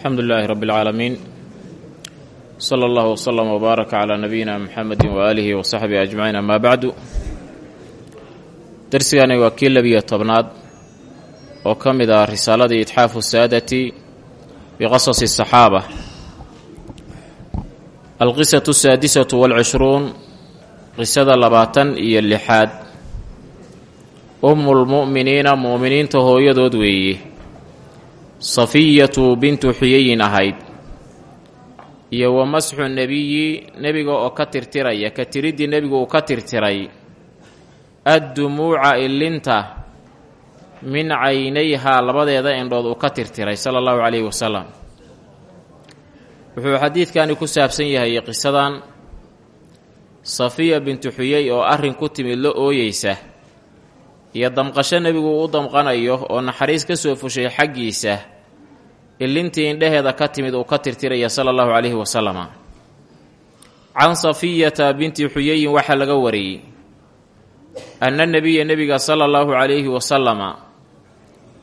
alxamdu lilaahi rabbi اlcaalamiin sala allahu wslama wbaaraka calaa nabiyina muxamedi waaalihi wa saxbihi ajmaciin amaa bacdu darsigani waa kii labiyo tobnaad oo ka mid ah risaaladii itxaafu saadati biqasasi asaxaaba alqisatu asaadisatu walcishruun qisada labaatan iyo lixaad. Ummulmu'miniina mu'miniinta hooyadood weeye safiyatu bintu xuyayin ahayd. Iyo wa masxu nebiyi nebiga oo ka tirtiraya ka tiriddii nebigu uu ka tirtiray addumuuca ilinta min caynayhaa labadeeda indhood uu ka tirtiray sala allahu calayhi wasalam wuxuu xadiidkani ku saabsan yahay qisadan. Safiya bintu xuyey oo arrin ku timid la ooyeysa iyo damqasho nebigu uu u damqanayo oo naxariis ka soo fushay xaggiisa ilintii indhaheeda ka timid uu ka tirtiraya sala allahu calayhi wasalama can safiyata binti xuyeyin waxaa laga wariyey anna nebiya nebiga sala allahu calayhi wasalama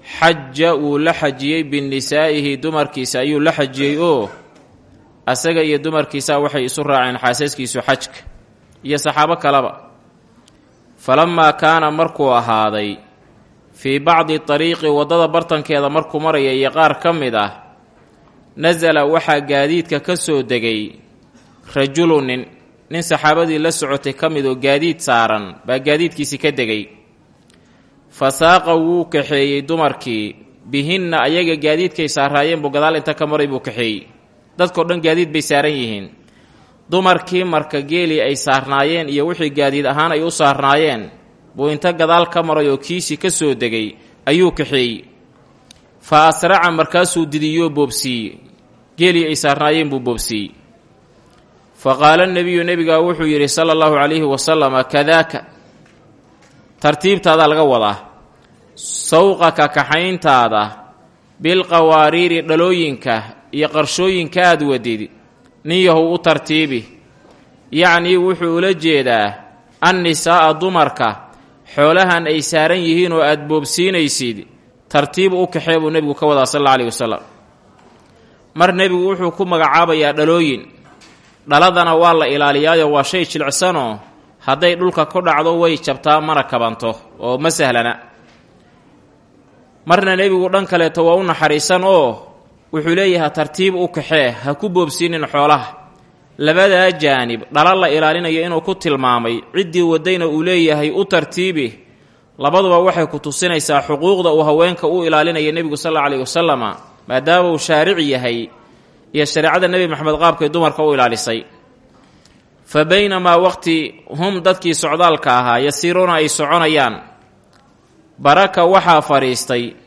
xaja wuu la xajiyey binisaa'ihi dumarkiisa. Ayuu la xajiyey oo asaga iyo dumarkiisa waxay isu raaceen xaasaskiisu xajka. Iyo saxaabo kaleba falamaa kaana markuu ahaaday fii bacdi tariiqi waddada bartankeeda markuu maraya iyo qaar ka mid ah nasala waxaa gaadiidka ka soo degay rajulu nin nin saxaabadii la socotay ka mid oo gaadiid saaran baa gaadiidkiisi ka degay. Fa saaqa wuu kaxeeyey dumarkii bihinna ayaga gaadiidkay saaraayeen buu gadaal inta ka maray buu kaxeeyey. Dadkao dhan gaadiid bay saaran yihiin dumarkii marka geelii ay saarnaayeen iyo wixii gaadiid ahaan ay u saarnaayeen buu inta gadaal ka maray oo kiisii ka soo degay ayuu kaxeeyey fa asraca markaasuu didiyoo boobsiiyey. Geelii ay saarnaayeen buu boobsiiyey. Fa qaala nebiyu nebigaa wuxuu yidhi sala allahu calayhi wasalama kadaaka tartiibtaada laga wadaa. Sawqaka kaxayntaada bilqawaariiri dhalooyinka iyo qarshooyinka aad wadid nin u tartiibi. Yacnii wuxuu ula jeedaa annisaa'a dumarka xoolahan ay saaran yihiin oo aad boobsiinaysid tartiib u kaxee buu nebigu ka wadaa sal alla alayhi wasalam mar nebigu wuxuu ku magacaabayaa dhalooyin. Dhaladana waa la ilaaliyaayo waa shay jilicsanoo hadday dhulka ku dhacdo way jabtaa mana kabanto oo ma sahlana. Marna nebigu dhan kaleeto waa u naxariisan oo wuxuu leeyahay tartiib u kaxee ha ku boobsiinin xoolaha. Labadaa jaanib dhala la ilaalinayo inuu ku tilmaamay ciddii wadayna uu leeyahay u tartiibi. Labaduba waxay ku tusinaysaa xuquuqda uu haweenka u ilaalinaya nebigu sal alla alayhi wasalama maadaama uu shaarici yahay iyo shareecada nebi maxamed qaabkay dumarka u ilaalisay. Fa baynamaa waqti hum dadkii socdaalka ahaa yasiiruuna ay soconayaan. Baraka waxaa fadhiistay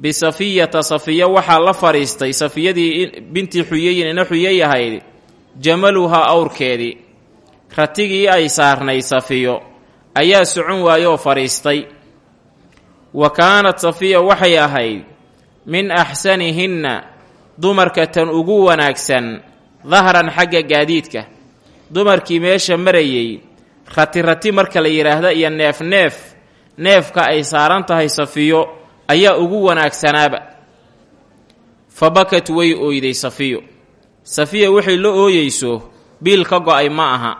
bisafiyata safiya waxaa la fadhiistay safiyadii binti xuyeyin ina xuyey ahayd jamaluhaa awrkeedii. Ratigii ay saarnay safiyo ayaa socon waayoo fadhiistay. Wa kaanat safiya waxay ahayd min axsanihinna dumarka tan ugu wanaagsan dahran xagga gaadiidka. Dumarkii meesha marayey rati rati marka la yidhaahda iyo neef neef neefka ay saaran tahay safiyo ayaa ugu wanaagsanaaba. Fa bakat way ooyday safiyo safiya waxay la ooyeyso biil ka go'ay ma aha.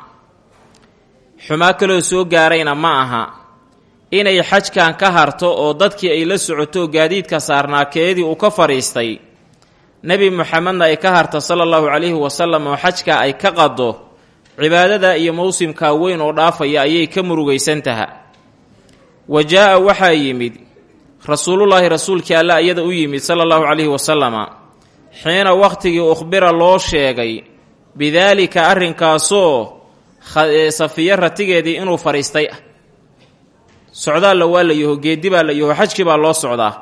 Xumaa kaloo soo gaarayna ma aha. Inay xajkan ka harto oo dadkii ay la socoto gaadiidka saarnaakeedii uu ka fadhiistay nebi moxamedna ay ka harta sala allahu calayhi wasalam oo xajka ay ka qaddo cibaadada iyo mowsimkaa weyn oo dhaafaya ayay ka murugaysan taha wa jaa-a waxaa yimid rasuulullaahi rasuulkii alle iyada u yimid sala allahu calayhi wasalama xiina wakhtigii ukhbira loo sheegay bidaalika arrinkaasoo safiyo ratigeedii inuu fadhiistay. Ah socdaalla waa la yaho geedi baa la yaho xajkii baa loo socdaa.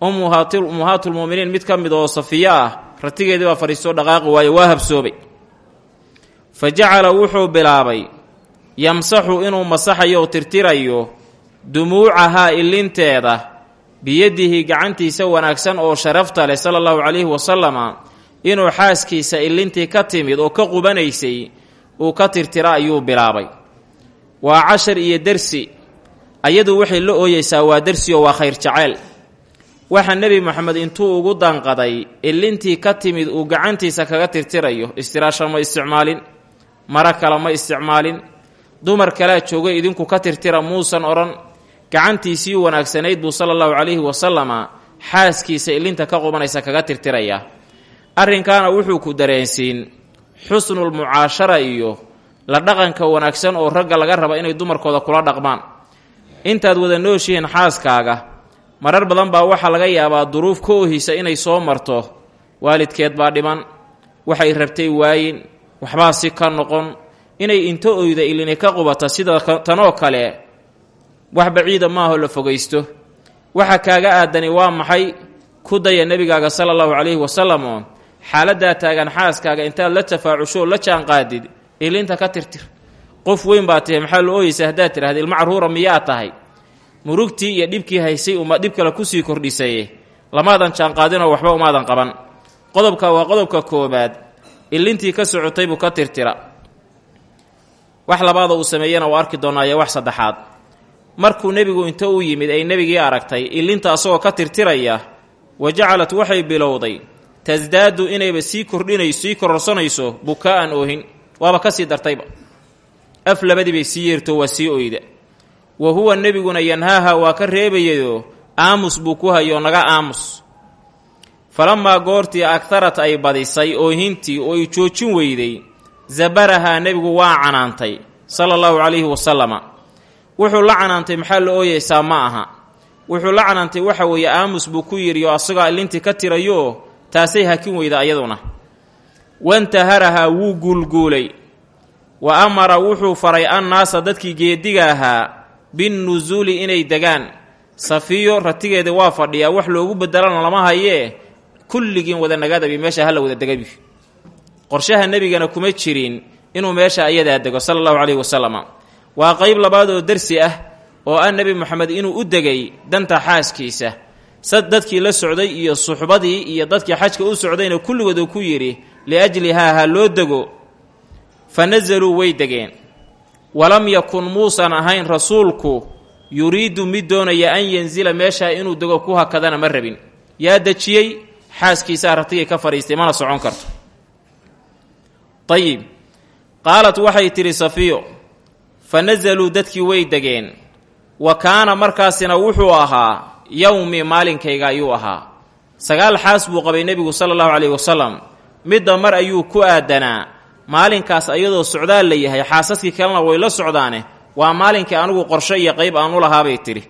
Ummuhaatulmu'miniin mid ka mid oo safiyo ah ratigeedii baa fadhiistoo dhaqaaqi waayo waa habsoobay. Fa jacala wuxuu bilaabay yamsaxu inuu masaxayo oo tirtirayo dumuucahaa ilinteeda biyadihi gacantiisa wanaagsan oo sharafta leh sala allahu calayhi wasalama inuu xaaskiisa ilintii ka timid oo ka qubanaysay uu ka tirtira ayuu bilaabay. Waa cashar iyo dersi ayadu waxay la ooyeysaa waa dersi oo waa khayr jaceyl waxa nebi moxamed intuu ugu danqaday ilintii ka timid uu gacantiisa kaga tirtirayo istiraasha ma isticmaalin mara kale ma isticmaalin dumar kalea jooga idinku ka tirtira muusan odhan gacantiisii wanaagsanayd buu sala allahu calayhi wasalama xaaskiisa ilinta ka qubanaysa kaga tirtirayaa arrinkaana wuxuu ku dareensiin xusnul mucaashara iyo la dhaqanka wanaagsan oo ragga laga raba inay dumarkooda kula dhaqmaan. Intaad wada nooshihiin xaaskaaga marar badan baa waxaa laga yaabaa duruuf ka ohisa inay soo marto. Waalidkeed baa dhiman waxay rabtay waayin waxbaa si ka noqon inay inta oyda ilini ka qubata sida tanoo kale wax baciida maaho la fogaysto. Waxa kaaga aadani waa maxay? Ku daya nebigaaga sala allahu calayhi wasalam oo xaaladdaa taagan xaaskaaga intaad la tafaacushoo la jaanqaadid ilinta ka tirtir. Qof weyn baa tahay maxaa la ooyeysa haddaad tidhahda ilma carruura miyaa tahay? Murugtii iyo dhibkii haysay uma dhib kale ku sii kordhisaye. Lamaadan jaanqaadinoo waxba umaadan qaban. Qodobka waa qodobka koobaad ilintii ka socotay buu ka tirtira. Wax labaada uu sameeyena uu arki doonaaye wax saddexaad markuu nebigu inta u yimid ay nebigii aragtay ilinta asagoo ka tirtiraya wa jacalat waxay bilowday tasdaadu inayba sii kordhinayso sii kororsanayso bukaa'an oohin. Waaba ka sii dartayba. Af labadii bay sii yeerto waa sii oyda wa huwa nebiguna yanhaaha waa ka reebayayoo aamus buu ku hayoo naga aamus. Falamaa goortii agtarat ay badisay oohintii oo ay joojin weyday zabarahaa nebigu waa canaantay sala allahu calayhi wasalama wuxuu la canaantay maxaa la ooyeysaa ma aha. Wuxuu la canaantay waxa weeye aamus buu ku yidhi oo asagoo ilintii ka tirayooo taasay hakin weyda ayaduna. Wantaharahaa wuu guulguulay wa amara wuxuu faray annaasa dadkii geediga ahaa binnusuuli inay degaan. Safiyo ratigeeda waa fadhiyaa wax loogu bedelana lama hayee kulligiin wada nagadabi meesha hala wada degabi qorshaha nebigana kuma jirin inuu meesha ayadaa dego sala allahu calayhi wasalama waa qayb labaad oo dersi ah oo ah nebi moxamed inuu u degay danta xaaskiisa. Sad dadkii la socday iyo suxbadii iyo dadkii xajka u socdayna kulligood uu ku yidhi liajlihaa ha loo dego. Fa nasaluu way degeen. Walam yakun muusan ahayn rasuulku yuriidu mid doonaya an yanzila meeshaa inuu dego ku hakadana ma rabin. Yaa dejiyey xaaskiisaa ratigay ka fadhiistay mana socon karto. Ayib qaalat waxay tidhi safiyo fa nasaluu dadkii way degeen. Wa kaana markaasina wuxuu ahaa yowmi maalinkayga ayuu ahaa. Sagaal xaas buu qabay nebigu sala allahu calayhi wasalam midda mar ayuu ku aadanaa maalinkaas ayadoo socdaal la yahay xaasaskii kalena way la socdaane waa maalinkii anigu qorsho iyo qayb aan u lahaabay tidhi.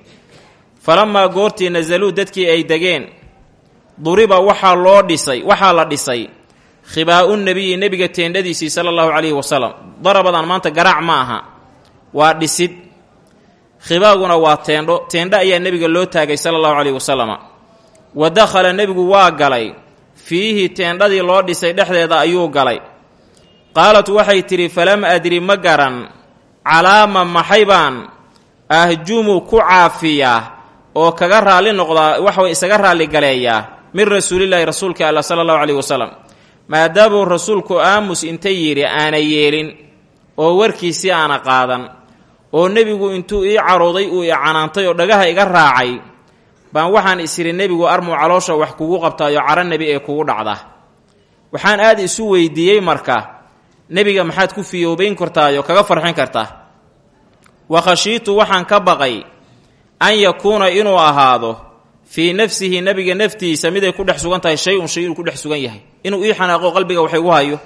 Falamaa goortii nasaluu dadkii ay degeen. Duriba waxaa loo dhisay waxaa la dhisay khibaa'u nebiyi nebiga teendhadiisii sala allahu calayhi wasalam darabadan maanta garaac ma aha waa dhisid. Khibaaguna waa teendho teendho ayaa nebiga loo taagay sala allahu calayhi wasalama wa dakhala nebigu waa galay. Fiihi teendhadii loo dhisay dhexdeeda ayuu galay. Qaalat waxay tidhi falam adri ma garan. Calaama maxay baan ahjumu ku caafiyaa oo kaga raalli noqdaa waxway isaga raalligaleeyaa min rasuulillaahi rasuulka alla sala allahu calayhi wasalam maadaamuu rasuulku aamus inta yidhi aana yeelin oo warkiisii aana qaadan oo nebigu intuu ii carooday uu i canaantay oo dhagaha iga raacay baan waxaan isidhi nebigu armuu caloosha wax kugu qabtaayo caro nebi ee kugu dhacda. Waxaan aad isu weydiiyey marka nebiga maxaad ku fiyoobayn kartaayo kaga farxin kartaa? Wa khashiitu waxaan ka baqay an yakuuna inuu ahaado fii nafsihi nebiga naftiisa miday ku dhex sugan tahay shay-un shay inuu ku dhex sugan yahay. Inuu ii xanaaqo qalbiga wax igu hayo.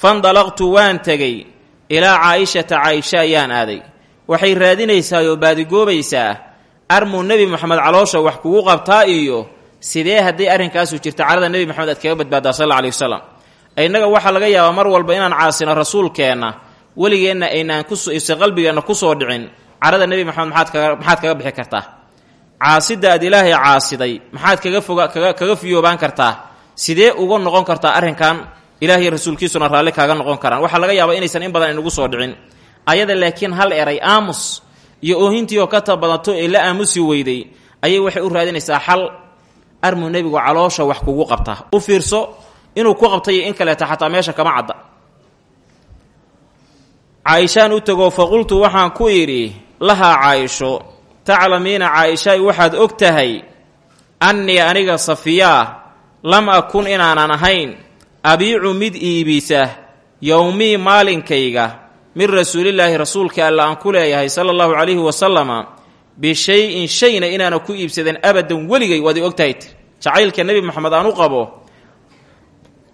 Fandalaqtu waan tegey ilaa caa'ishata caaisha ayaan aaday. Waxay raadinaysaayoo baadigoobaysaa armuu nebi moxamed caloosha wax kugu qabtaa iyo sidee hadday arrinkaasu jirta carada nebi moxamed aad kaga badbaadaa sal alla alih wasalam innaga waxaa laga yaabaa mar walba inaan caasino rasuulkeenna weligeenna aynaan kuise qalbigeenna ku soo dhicin carada nebi moxamed maxaad kaga bixi kartaa? Caasidda aad ilaahay caasiday maxaad kaga foga kaga fiyoobaan kartaa? Sidee uga noqon kartaa arrinkan ilaahiy rasuulkiisuna raalli kaaga noqon karaan. Waxaa laga yaabaa inaysan in badan inugu soo dhicin. Ayada laakiin hal eray aamus iyo oohintii oo ka tabadato ee la aamusi weyday ayay waxay u raadinaysaa xal armuu nebigu caloosha wax kugu qabta. U fiirso inuu ku qabtayo in kaleeta xataa meesha kama cadda. Caaishaan u tegoo fa qultu waxaan ku idhi lahaa caaisho taclamiina caaishaay waxaad og tahay annii aniga safiyaa lam akun inaanan ahayn abiicu mid iibisa yowmii maalinkayga min rasuulillaahi rasuulka alla aan ku leeyahay sala allahu calayhi wasalama bishay-in shayna inaana ku iibsadan abadan weligay waad i ogtahay. Tir jacaylka nebi moxamed aan u qabo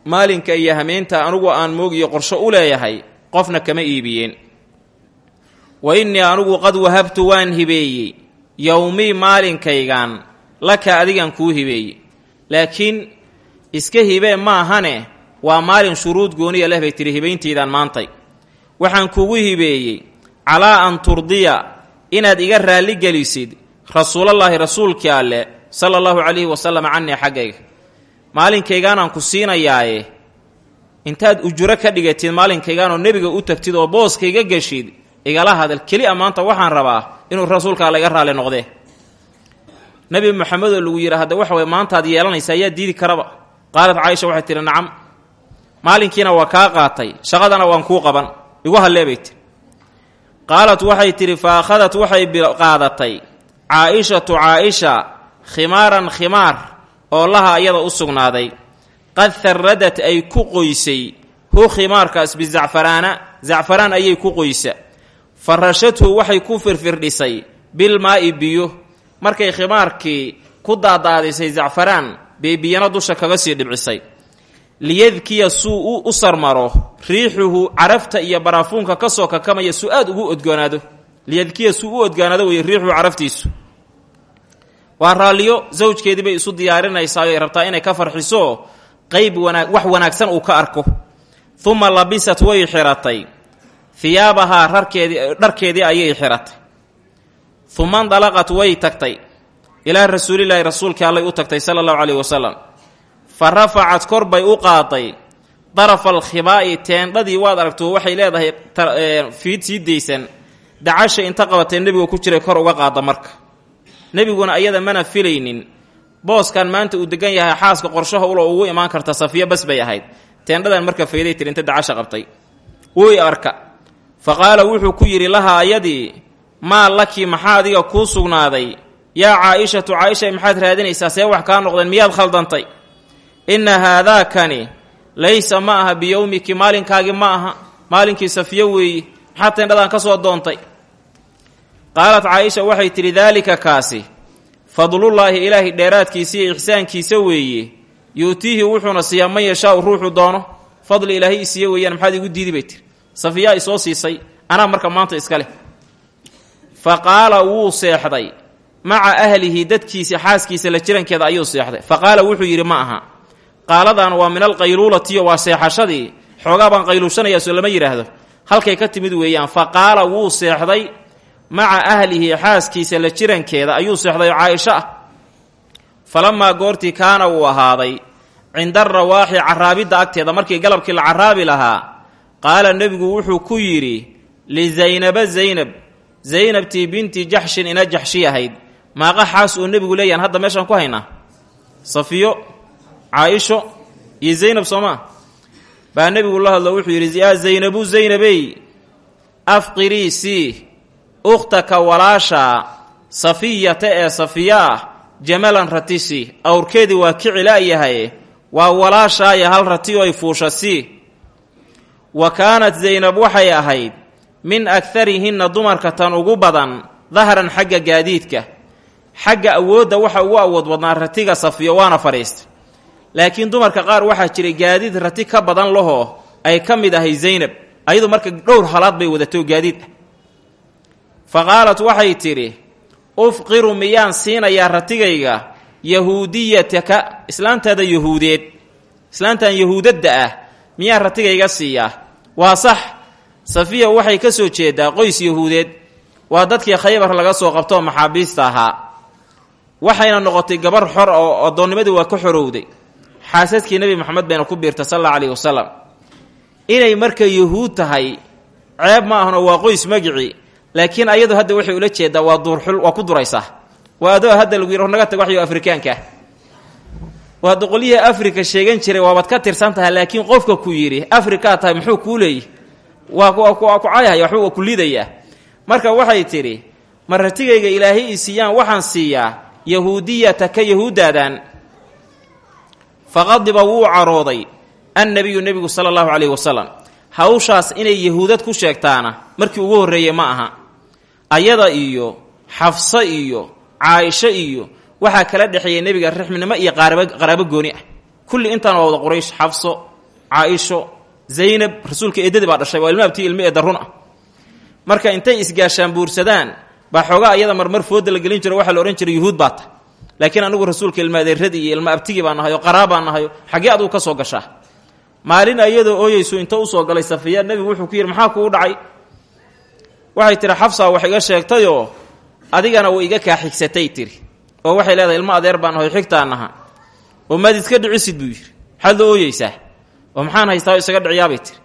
maalinka iyo hameenta anugu aan moogiyo qorsho u leeyahay qofna kama iibiyeen. Wa innii anugu qad wahabtu waan hibeeyey. Yowmii maalinkaygan laka adigan kuu hibeeyey. Laakiin iska hibee maahane waa maalin shuruud gooniya leh bay tihi hibayntiidaan maantay. Waxaan kugu hibeeyey calaa an turdiya inaad iga raalli gelisid rasuulallaahi rasuulkii alle sala allahu calayhi wasalam canii xaggayga. Maalinkaygaanaan ku siinayaaye intaad ujuro ka dhigatid maalinkaygaanoo nebiga u tagtid oo booskayga geshid igala hadal. Keli a maanta waxaan rabaa inuu rasuulka alla iga raalli noqdee nebi moxamedoo lagu yidhi waxa way maantaad yeelanaysa ayaa diidi karaba. Qaalat caaisha waxay tihi nacam maalinkiina waa kaa qaatay shaqadana waan kuu qaban. Igu hallee bay tiri qaalat waxay tidhi fa akhadat waxay qaadatay. Caa-ishatu caa-isha khimaaran khimaar oo laha iyada u sugnaaday. Qad harradat ay ku qoysay. Hu khimaarkaas bizacfaraana zacfaraan ayay ku qoysa. Fa rashathu waxay ku firfirdhisay. Bilmaa'i biyo. Markay khimaarkii ku daadaadisay zacfaraan bay biyana dusha kaga sii dhibcisay liyadkiya suu u sarmaro riixuhu carafta iyo baraafuunka ka soo kakamaya su ugu odgoonaado liyadkiya suu u odgoonaado wey riixuhu caraftiisu. Waa raalliyo sawjkeedii bay isu diyaarinaysaa ay rabtaa inay ka farxiso qayb wanaa wax wanaagsan uu ka arko. Uma labisat way xiratay. Hiyaabahaa rarkeedii dharkeedii ayay xiratay. Uma ndalaqat way tagtay. Ilaa rasuulilaahi rasuulkii allay u tagtay sala allahu caleyhi wasalam fa rafacat kor bay u qaaday darafa alkhibaa'i teendhadii waad aragto waxay leedahay fiid sii daysan dacasha inta qabatee nebiga ku jiray kor uga qaada marka. Nebiguna ayada mana filaynin. Booskan maanta uu degan yahay xaaska qorshaha ulo ugu imaan karta safiyo bas bay ahayd. Teendhadan marka fayday tiri inta dacasha qabtay. Wuy arka fa qaala wuxuu ku yidhi laha ayadii maa laki maxaa adiga kuu sugnaaday? Yaa caa-ishatu caa-isha maxaad raadinaysaa? See wax kaa noqdeen miyaad khaldantay inna haadaakani laysa ma aha biyowmiki maalinkaagi ma aha maalinkii safiyo weeye maxaad teendhadan ka soo doontay. Qaalat caa-isha waxay tidhi daalika kaasi fadlullaahi ilaahay dheeraadkiisa iyo ixsaankiisa weeye yuutiihi wuxuuna siiyaa man yashaau ruuxu doono fadli ilaahay i siiye weeyaan maxaad igu diidi bay tiri safiyaa isoo siisay anaa marka maanta iska leh. Fa qaala wuu seexday maca ahlihi dadkiisa xaaskiisa la jirankeeda ayuu seexday. Fa qaala wuxuu yidhi ma aha qaaladan waa min alqayluulatiyo waa seexashadii xoogaa baan qayluushanayaa soo lama yidhaahdo halkay ka timid weeyaan fa qaala wuu seexday maca ahlihi xaaskiisa la jirankeeda ayuu seexday oo caaisho ah. Falamaa goortii kaana wuu ahaaday cinda arawaaxi caraabidda agteeda markii galabkii la caraabi lahaa qaala nebigu wuxuu ku yidhi lizaynaba zaynab zaynabtii binti jaxshin ina jaxshi ahayd maaqa xaas oo nebigu leeyahan hadda meeshaan ku haynaa? Safiyo caaisho iyo zaynab soomaa baa nebigu la hadlo wuxuu yidhi yaa zaynabu zaynabey afqirii sii ukhtaka walaasha safiyata ee safiya ah jamalan ratisi awrkeedii waa kici la'yahay waa walaashaaya hal rati oo ay fuusha sii wa kaanat zaynab waxay ahayd min agarihinna dumarka tan ugu badan dahran xagga gaadiidka xagga awoodda waxa ugu awood badnaa ratiga safiyo waana fadhiista laakiin dumarka qaar waxaa jiray gaadiid rati ka badan lahoo ay ka mid ahay zaynab ayadu marka dhowr halaad bay wadato gaadiid. Ah fa qaalat waxay tidhi ufqiru miyaan siinayaa ratigayga yahuudiyataka islaantaada yahuudeed. Islaantan yahuudadda ah miyaan ratigayga siiyaa waa sax. Safiya waxay ka soo jeedaa qoys yahuudeed. Waa dadkii khaybar laga soo qabtoo maxaabiista ahaa. Waxayna noqotay gabar xor oo addoonnimadii waa ka xorowday xaasadkii nebi moxamed bayna ku biirta sal alla alayhi wasalam inay marka yahuud tahay ceeb ma ahno waa qoys magici laakiin ayadu hadda waxay ula jeedaa waa duurxul waa ku duraysaa waa adoo hadda lagu yidhi naga tag waxyo afrikaanka. Waa doqolyihii afrika sheegan jiray waabaad ka tirsan tahay laakiin qofka ku yidhi afrikaa tahay muxuu kuu leeyi waa waa ku cayhaya waxba waa ku liidayaa marka waxay tidhi ma ratigayga ilaahay siiyaan waxaan siiyaa yahuudiyataka yahuuddaadan faqadiba wuu carooday annabiyu nebigu sala allahu calayhi wasalam. Hawshaas inay yahuudad ku sheegtaana markii ugu horreeyey ma aha. Ayada iyo xafso iyo caaisho iyo waxaa kala dhexeeyey nebiga rixminimo iyo qaraabo gooni ah. Kulli intaan waa wada quraysh xafso caaisho zaynab rasuulka eedadii baa dhashay waa ilma abtii ilmo eedda run ah. Marka intay isgaashaan buursadaan baa xoogaa ayada marmar fooda la gelin jiro waxaa la odhan jiray yuhuud baa ta laakiin anigu rasuulka ilma adeeradii iyo ilma abtigii baa nahayo qaraa baa nahayo xaggee aduu ka soo gashaa. Maalin ayadoo ooyeysu inta u soo galay safiya nebigu wuxuu ku yidhi maxaa kuu dhacay? Waxay tihi xafsa wax iga sheegtayoo adigana way iga kaa xigsatay tiri oo waxay leedahay ilmo adeer baan nahayo xigtaan naha. Oo maad iska dhicisid buu yidhi. Maxaad la ooyeysaa oo maxaan haystaa oo isaga dhiciyaabay tiri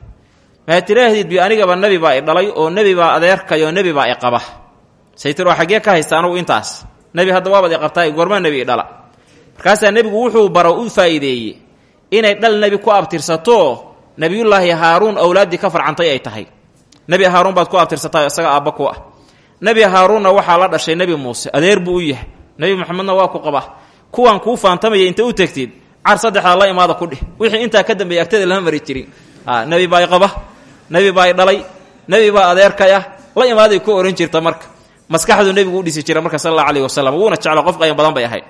maad tiraahdiid bi anigaba nebi baa i dhalay oo nebi baa adeerkay oo nebi baa i qaba say tiri oo xaggee ka intaas nebi hadda waabad i qabtaa goormaa dhala. Markaasaa nebigu wuxuu baro u faa'iideeyey inay dhal nebi ku abtirsato nebiyullaahi haaruun awlaaddii ka farcantay ay tahay. Nebi haaruun baad ku abtirsatay isaga aabba ku ah. Nebi haaruunna waxaa la dhashay nebi muuse adeer buu u yahay. Nebi maxamedna waa ku qaba kuwan kuu faantamaya inta u tegtid car saddexdaa la imaada ku dhih wixii intaa ka dambeeyay agtada lama mari jirin. Nebi baa i qaba. Nebi baa dhalay. Nebi baa adeerkay la imaaday ku ohan jirta marka maskaxdu nebigu u dhisi jira marka sal allahu alayh wasalam wuuna jeclo qof qayan badan bay ahayd.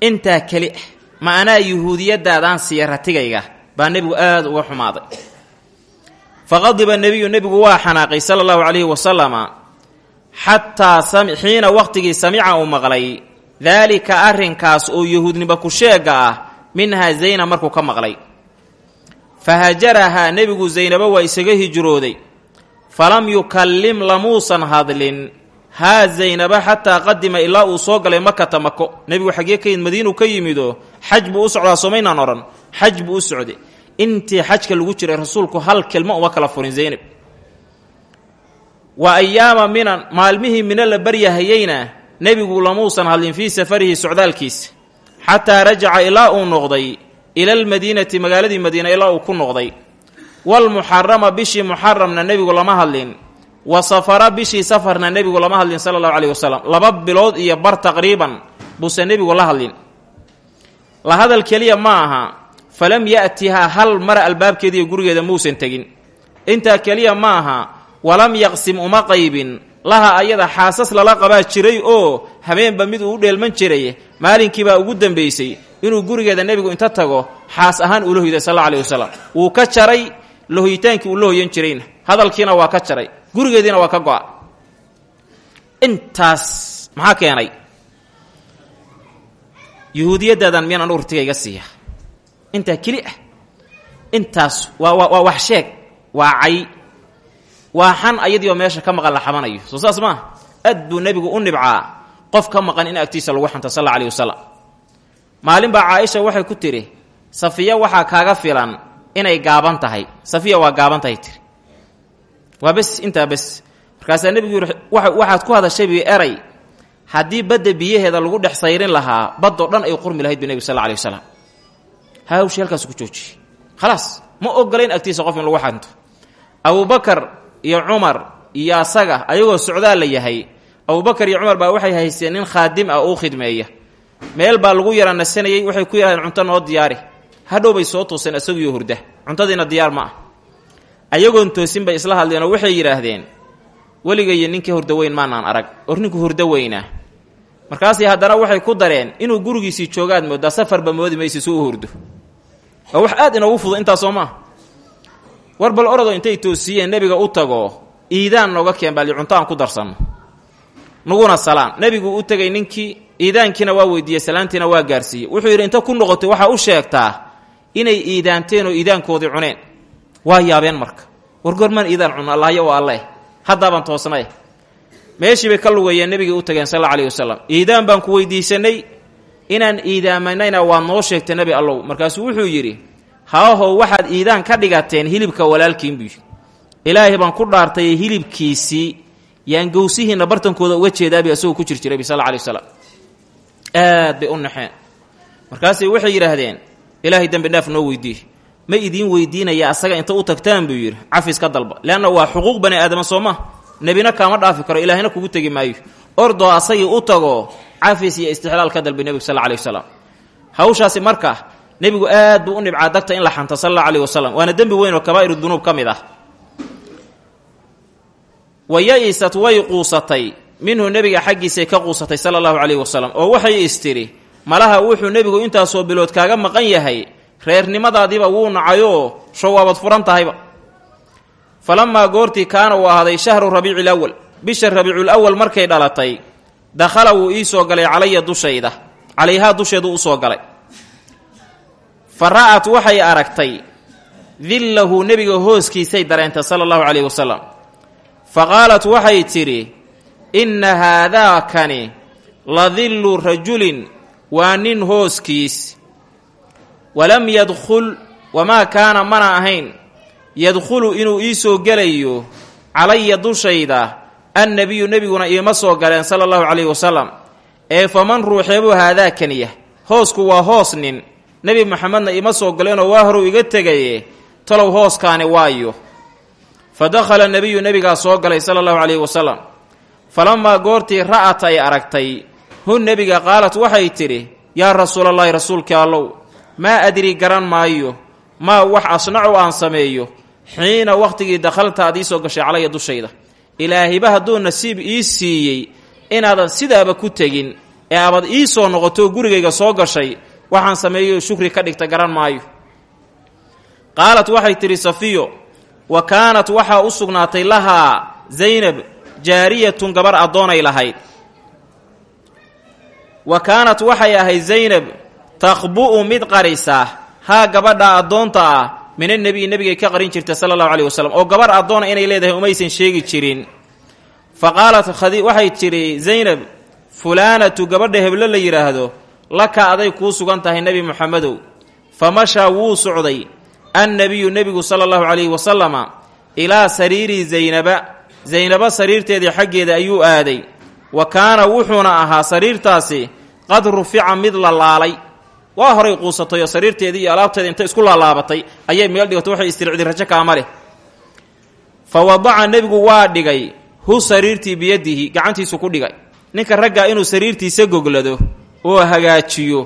Intaa keli ma anaa yuhuudiyadaadaan siiya ratigayga baa nebigu aada uga xumaaday. Faqadiba nebiyu nebigu waa xanaaqay sala allahu calayhi wasalama xataa xiina waqtigii samica uu maqlay. Daalika arrinkaas oo yahuudnimo ku sheega ah minhaa zayna markuu ka maqlay. Fa hajarahaa nebigu zaynabo waa isaga hijrooday falam yukallim lamuusan hadlin. Haa zaynaba xataa qadima ilaa uu soo galay makata mako nebigu xaggee ka yimid madiinuu ka yimidoo xaj buu u socdaa soomaynaan odhan xaj buu u socday. Intii xajka lagu jiray rasuulku hal kelmo uma kala furin zaynab. Wa ayaama minan maalmihii mina la baryahayeyna nebigu lamuusan hadlin fii safarihi socdaalkiisa xataa rajaca ilaa uu noqday. Ila almadiinati magaaladii madiina ilaa uu ku noqday walmuxarama bishii muxaramna nebigu lama hadlin wa safara bishii safarna nebigu lama hadlin sala allahu caleyhi wasalam laba bilood iyo bar taqriiban buuse nebigu la hadlin la hadal keliya ma aha falam ya'tihaa hal mara albaabkeediiyo gurigeeda muusan tegin intaa keliya ma aha walam yaqsim uma qaybin laha ayada xaasas lala qabaa jiray oo habeenba mid uu dheelman jiray maalinkiibaa ugu dambaysay inuu gurigeeda nebigu inta tago xaas ahaan uula hoyday sal alla aleyhi wasalam wuu ka jaray lahoyitaankii uu la hoyan jirayna. Hadalkiina waa ka jaray. Gurigeediina waa ka go'a. Intaas maxaa keenay? Yuhuudiyadaadan miyaan anu urtigayga siiya? Intaa keli ah. Intaas waa wax sheeg. Waa cay. Waa xan ayadii oo meesha ka maqan la xabanayo soo saas maaha. Aad buu nebigu u nibcaa. Qof ka maqan in agtiisa lagu xanto sal alla aleyhi wasalam maalin baa caaisha waxay ku tidhi safiya waxaa kaaga filan inay gaaban tahay. Safiya waa gaaban tahay tiri. Waa bes intaa bes. Markaasaa nebigu yidhi waxaad ku hadashay bi eray haddii badda biyaheeda lagu dhex sayrin lahaa baddoo dhan ay qurmi lahayd bu nebigu sal alla aleyhi wasalam hawshii halkaasu ku joojiyey khalaas ma ogolayn agtiisa qof in lagu xanto. Abubakar iyo cumar iyo asaga ayagoo socdaal la yahay. Abubakar iyo cumar baa waxay haysteen nin khaadim ah oo u khidmeeya. Meel baa lagu yara nasanayey waxay ku yidhahdeen cunto noo diyaari hadhow bay soo tooseen isaguiyo hurda. Cuntadiina diyaar ma ah. Ayagoon toosin bay isla hadleen oo waxay yidhaahdeen weligayo ninkii hurdo weyn maanaan arag or ninku hurdo weynaa. Markaasay haddana waxay ku dareen inuu gurigiisii joogaad moodaa safarba moodi maysi u hurdo. Waa wax aad inoogu fudo intaas soo maaha war intay toosiyeen nebiga u tago iidaan nooga keen baali cunto aan ku darsanno naguna salaan. Nebigu u tegay ninkii iidaankiina waa weydiiyey salaantiina waa gaarsiiyey. Wuxuu yidhi inta ku noqotay waxaa u sheegtaa inay iidaanteen oo iidaankoodii cuneen. Waa yaabeen marka. War goormaan iidaan cunno allahya oo alleh haddaabaan toosnay. Meeshii bay ka lugayeen nebigay u tageen sal alayhi wasalam iidaan baan ku weydiisanay inaan iidaamanayna waad noo sheegtay nebi allow. Markaasuu wuxuu yidhi haahow waxaad iidaan ka dhigateen hilibka walaalkiin buy ilaahay baan ku dhaartay hilibkiisii yaan gowsihiinna bartankooda uga jeedaabi asagoo ku jir jiray bi sal alla alay aad bay u naxeen markaasay waxay ilaahay dembi dhaaf noo weydiiye ma idiin weydiinaya asaga inta u tagtaan buu yidhi cafis ka dalba leanna waa xuquuq bani aadama soo ma? Nebina kaama dhaafi karo ilaahina kugu tegi maayo. Ordoo asagii u tago cafis iyo istixlaal ka dalbay nebigu sal alay wasalam hawshaasi marka nebigu aad buu u nibcaa dagta in la xanto sal aleyh wasalam waana dembi weyn oo kabaa'iru dunuub ka mid ah. Way quusatay. Minhu nebiga xaggiisay ka quusatay sala allahu caleyhi wasalam oo waxay istiri malaha wuxuu nebigu intaasoo bilood kaaga maqan yahay reernimadaadiiba wuu nacayoo shawaabad furan tahayba. Falamaa goortii kaana uu ahaaday shahru rabiici lawal bisha rabiicul awal markay dhalatay dakhala wuu ii soo galay calaya dushayda. Calayhaa dusheedu u soo galay. Fa ra'at waxay aragtay dillahu nebiga hooskiisay dareentay sala allahu caleyhi wasalam fa qaalat waxay tidhi inna haadaakani la dillu rajulin waa nin hooskiis. Walam yadkhul wamaa kaana mana ahayn. Yadkhulu inuu ii soo gelayo calaya dushayda annebiyu nebiguna iima soo galeen sala allahu calayhi wasalam ee faman ruuxeebuu haadaakaniya hoosku waa hoos nin. Nebi maxamedna ima soo galeenoo waa horuu iga tegaye talow hooskaani waayo. Fa dakhala nebiyu nebigaa soo galay sala allahu calayhi wasalam falamaa goortii ra'at ay aragtay hun nebiga qaalat waxay tidhi yaa rasuulallaahi rasuulkii allow maa adri garan maayo maa wax asnacu aan sameeyo xiina wakhtigii dakhalta aad ii soo gashay calaya dushayda? Ilaahiba hadduu nasiib ii siiyey inaadan sidaaba ku tegin ee abad ii soo noqoto gurigayga soo gashay waxaan sameeyo shukri ka dhigta garan maayo. Qaalat waxay tidhi safiyo wa kaanat waxaa u sugnaatay lahaa zaynab jaariyatun gabar addoonay lahayd wa kaanat waxay ahayd zaynab takhbu'u mid qarisa. Haa gabadha addoonta ah min annebiyi nebigay ka qarin jirta sala allahu caleyhi wasalam oo gabar addoona inay leedahay umaysan sheegi jirin. Fa qaalat waxay tidhi zaynab fulaanatu gabadha heblo la yidhaahdo laka aday kuu sugan tahay nebi moxamedow fa mashaa wuu socday. Annebiyu nebigu sala allahu calayhi wasalama ilaa sariiri zaynaba. Zaynaba sariirteedii xaggeeda ayuu aaday. Wa kaana wuxuuna ahaa sariirtaasi qad rufica mid la laalay. Waa horay quusatay oo sariirteedii iyo alaabteeda intay isku laalaabatay. Ayay meel dhigatay waxay istiricday rajo kaama leh. Fa wadaca nebigu waa dhigay hu sariirtii biyadihi gacantiisu ku dhigay. Ninka raggaa inuu sariirtiisa goglado oo hagaajiyo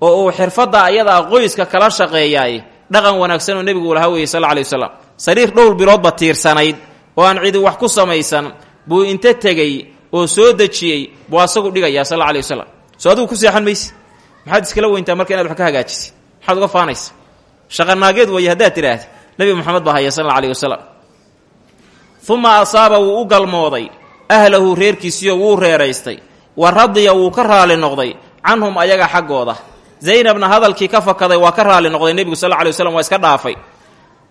oo uu xirfadda ayadaa qoyska kala shaqeeyaay dhaqan wanaagsan oo nebigu lahaa weeyey sal alay wasalam sariir dhowr biloodba tiirsanayd oo aan cidi wax ku samaysan buu inta tegey oo soo dejiyey buu asagu dhigayaa sal alay wasalam soo adigu ku seexan mayse maxaad iskala weyntaa marka inaad wax ka hagaajisay? Maxaad uga faanaysa? Shaqanaageed weeye haddaad tidhaahda. Nebi moxamed baa haya sal alla alayh wasalam uma asaaba wuu u galmooday. Ahlahu reerkiisiyo wuu reeraystay. Wa radiya wuu ka raali noqday. Canhum ayaga xaggooda. Zaynabna hadalkii ka fakaday waa ka raali noqday nebigu sal alla alay waslam iska dhaafay.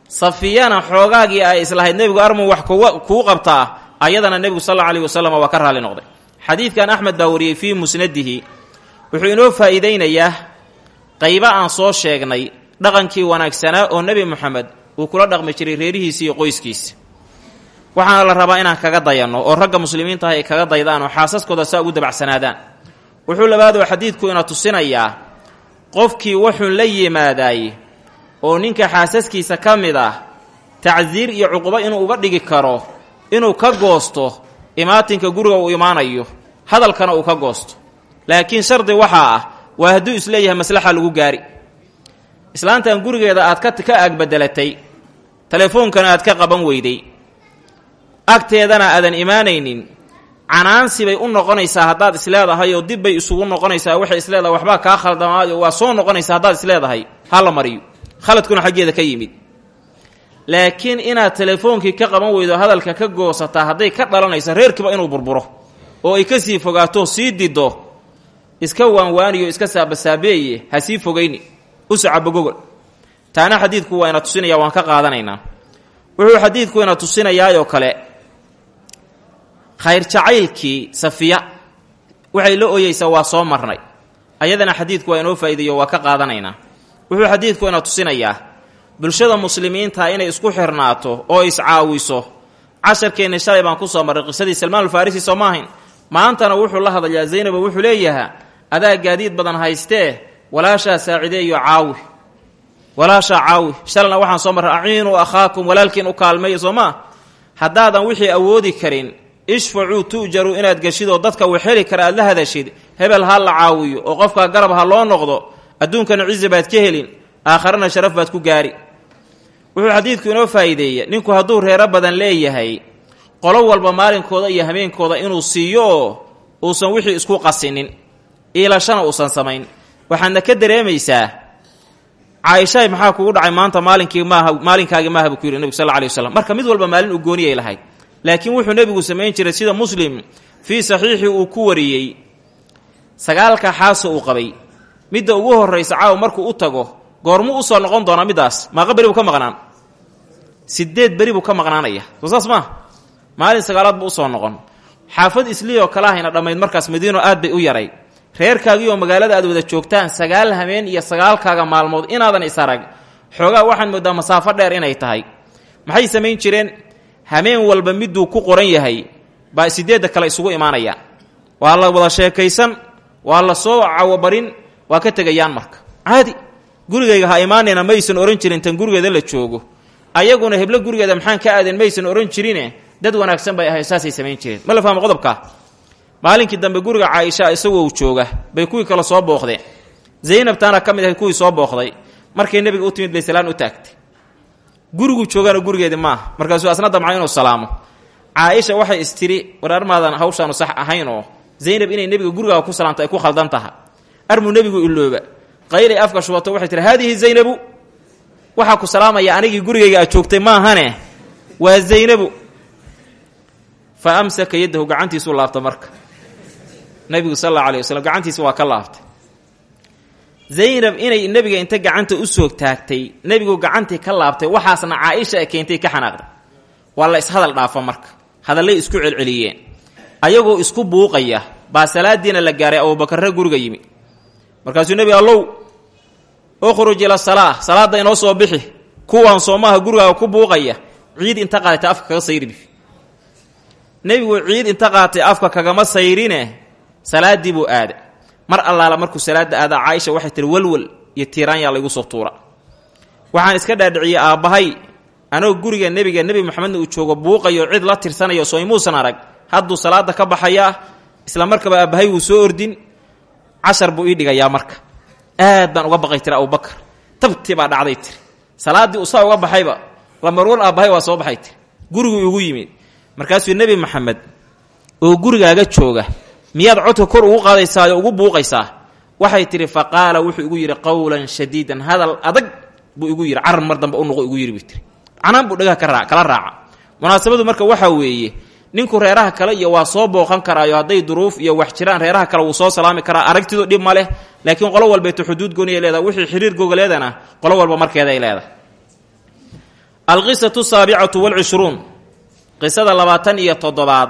Safiyana xoogaagii ay islahayd nebigu armu wax kuu qabtaa ayadana nebigu sal alla alayh wasalam waa ka raali noqday. Xadiidkan axmed baa wariyey fii musnadihi wuxuu inoo faa'iidaynayaa qaybo aan soo sheegnay dhaqankii wanaagsanaa oo nebi moxamed uu kula dhaqmi jiray reerihiisa iyo qoyskiisa waxaana la rabaa inaan kaga dayanno oo ragga muslimiinta ah ay kaga daydaan oo xaasaskooda saa ugu dabacsanaadaan wuxuu labaadoo xadiidku ina tusinayaa qofkii wuxuun la yimaadaay oo ninka xaasaskiisa ka mid ah tacsiir iyo cuqubo inuu uga dhigi karo inuu ka goosto imaatinka guriga uu imaanayo hadalkana uu ka goosto laakiin shardi waxaa ah waa hadduu is leeyahay maslaxa lagu gaari. Islaantan gurigeeda aad ka ka agbedelatay teleefoonkana aad ka qaban weyday. Agteedana aadan imaanaynin canaansi bay u noqonaysaa haddaad isleedahay oo dib bay isugu noqonaysaa waxay isleedahay waxbaa kaa khaldamaayo waa soo noqonaysaa haddaad isleedahay ha la mariyo. Khaladkuna xaggeeda ka yimid. Laakiin inaad telefoonkii ka qaban weydo hadalka ka goosataa hadday ka dhalanayso reerkiiba inuu burburo oo ay ka sii fogaato sii dido iska waanwaaniyo iska saabasaabeeye ha sii fogayni. U taana xadiidku waa ina tusinaya waan ka qaadanaynaa. Wuxuu xadiidku ina tusinayaayoo kale. Khayr jacaylkii safiya waxay la ooyeysaa waa soo marnay. Ayadana xadiidku waa inoo faa'iideeyo waa ka qaadanaynaa. Wuxuu xadiidku ina tusinayaa bulshada muslimiinta inay isku xirnaato oo iscaawiso casharkeenni shalay baan ku soo marray qisadii salmaan alfarisi soo ma ahayn maantana wuxuu la hadlayaa zaynaba wuxuu leeyahaa adaa gaadiid badan haystee walaashaa saacideeyo caawi. Walaashaa caawi. Shalna waxaan soo marray aciinuu akhaakum walaalkiin u kaalmeeya soo maa haddaadan wixii awoodi karin ishfacuu tu'jaruu inaad geshid oo dadka wax heli kara aad la hadashid. Hebel ha la caawiyo oo qofkaa garab ha loo noqdo adduunkana cizi baad ka helin aakharana sharaf baad ku gaari. Wuxuu xadiidku inoo faa'iideeya ninku hadduu reero badan leeyahay qolo walba maalinkooda iyo habeenkooda inuu siiyo uusan wixii isku qasinin iilashana uusan samayn. Waxaadna ka dareemaysaa caaishahay maxaa kugu dhacay maanta maalinkii maaha maalinkaagii maaha buu ku yidhi nebigu sal marka mid walba maalin uu gooniyay lahayd. Laakiin wuxuu nebigu samayn jiray sida muslim fii saxiixi uu ku wariyey. Sagaalka xaaso uu qabay. Midda ugu horraysa caawa markuu u tago goormuu u soo noqon doonaa middaas maaqa beri buu ka maqnaan. Sideed beri buu ka maqnaanaya. Soo saas maa maalin sagaalaad buu u soo noqon. Xaafad islii oo kale ahayna dhammayd markaas madiino aad bay u yaray reerkaagii oo magaalada aad wada joogtaan sagaal hameen iyo sagaalkaaga maalmood inaadan is arag. Xoogaa waxaad mooddaa masaafo dheer inay tahay. Maxay samayn jireen? Hameen walba miduu ku qoran yahay baa sideedda kale isugu imaanayaan waa la wada sheekaysan waa la soo cawobarin waa ka tegayaan marka. Caadi gurigayga ha imaanayna maysan ohan jirin tan gurigeeda la joogo. Ayaguna heblo gurigeeda maxaan ka aadeen maysan ohan jirine? Dad wanaagsan bay ahayd saasay samayn jireen. Ma la fahmo qodobkaa maalinkii dambe guriga caaisha isagoo jooga bay kuwii kale soo booqdeen zaynabtaana ka mid ahayd kuwii soo booqday. Markay nebiga u timid bay u taagtay. Gurigu joogana gurigeedi maaha. Markaasuu asna damca inuu salaamo. Caaisha waxay istiri war hawshaanu sax ahayn oo zaynab inay nebiga gurigaaga ku salaamto ay ku khaldan taha armuu nebigu ilooba qaylay afka shubato waxay tihi haadihi zaynabu waxaa ku salaamaya anigii gurigayga aad joogtay maahane? Waa zaynabu. Fa amsaka yaddahu gacantiisuu laabta marka nebigu sal alla alay waslm gacantiisa waa ka laabtay. Zaynab inay nebiga inta gacanta u soog taagtay nebigu gacantii ka laabtay waxaasna caaisha ay keentay ka xanaaqda. Waa la ishadal dhaafa marka hadallay isku celceliyeen. Ayagoo isku buuqaya baa salaadiina la gaaray abuubakarre guriga yimi. Markaasuu nebi allow ukhruj ila salaa salaadda inoo soo bixi kuwaan soomaaha gurigaaga ku buuqaya ciid inta qaadatay afka kaga sayribi nebigu ciid inta qaatay afka kagama sayrine salaaddii buu aada mar allaala markuu salaadda aadaa caaisha waxay tihi walwal iyo tiiraan yaa laygu soo tuura waxaan iska dhaadhiciyey aabbahay anoo guriga nebiga nebi maxamedna uu joogo buuqayo cid la tirsanayo soo imuusan arag. Hadduu salaada ka baxayaa isla markaba aabbahay wuu soo ordin. Cashar buu ii dhigayaa marka. Aad baan uga baqay tiri abubakar tabti baa dhacday tiri. Salaaddii usaa uga baxayba lamarwar aabbahay waa soo baxay tiri. Guriguu igu yimid. Markaasuu nebi maxamed oo gurigaaga jooga miyaad codka kor ugu qaadaysaa ugu buuqaysaa? Waxay tidhi fa qaala wuxuu igu yidhi qowlan shadiidan hadal adag buu igu yidhi carar mar dambe noqo igu yidhi bay tiri canaan buu dhagaha ka kala raaca. Munaasabadu marka waxaa weeye ninku reeraha kale iyo waa soo booqan karaayo hadday duruuf iyo wax jiraan reeraha kale wuu soo salaami karaa aragtidu dhib ma leh laakiin qolo walbeeto xuduud gooniya leedaha wixii xiriir gogoleedana qolo walba markeeday leedahay. Alqisatu saabicatu walcishruun qisada labaatan iyo toddobaad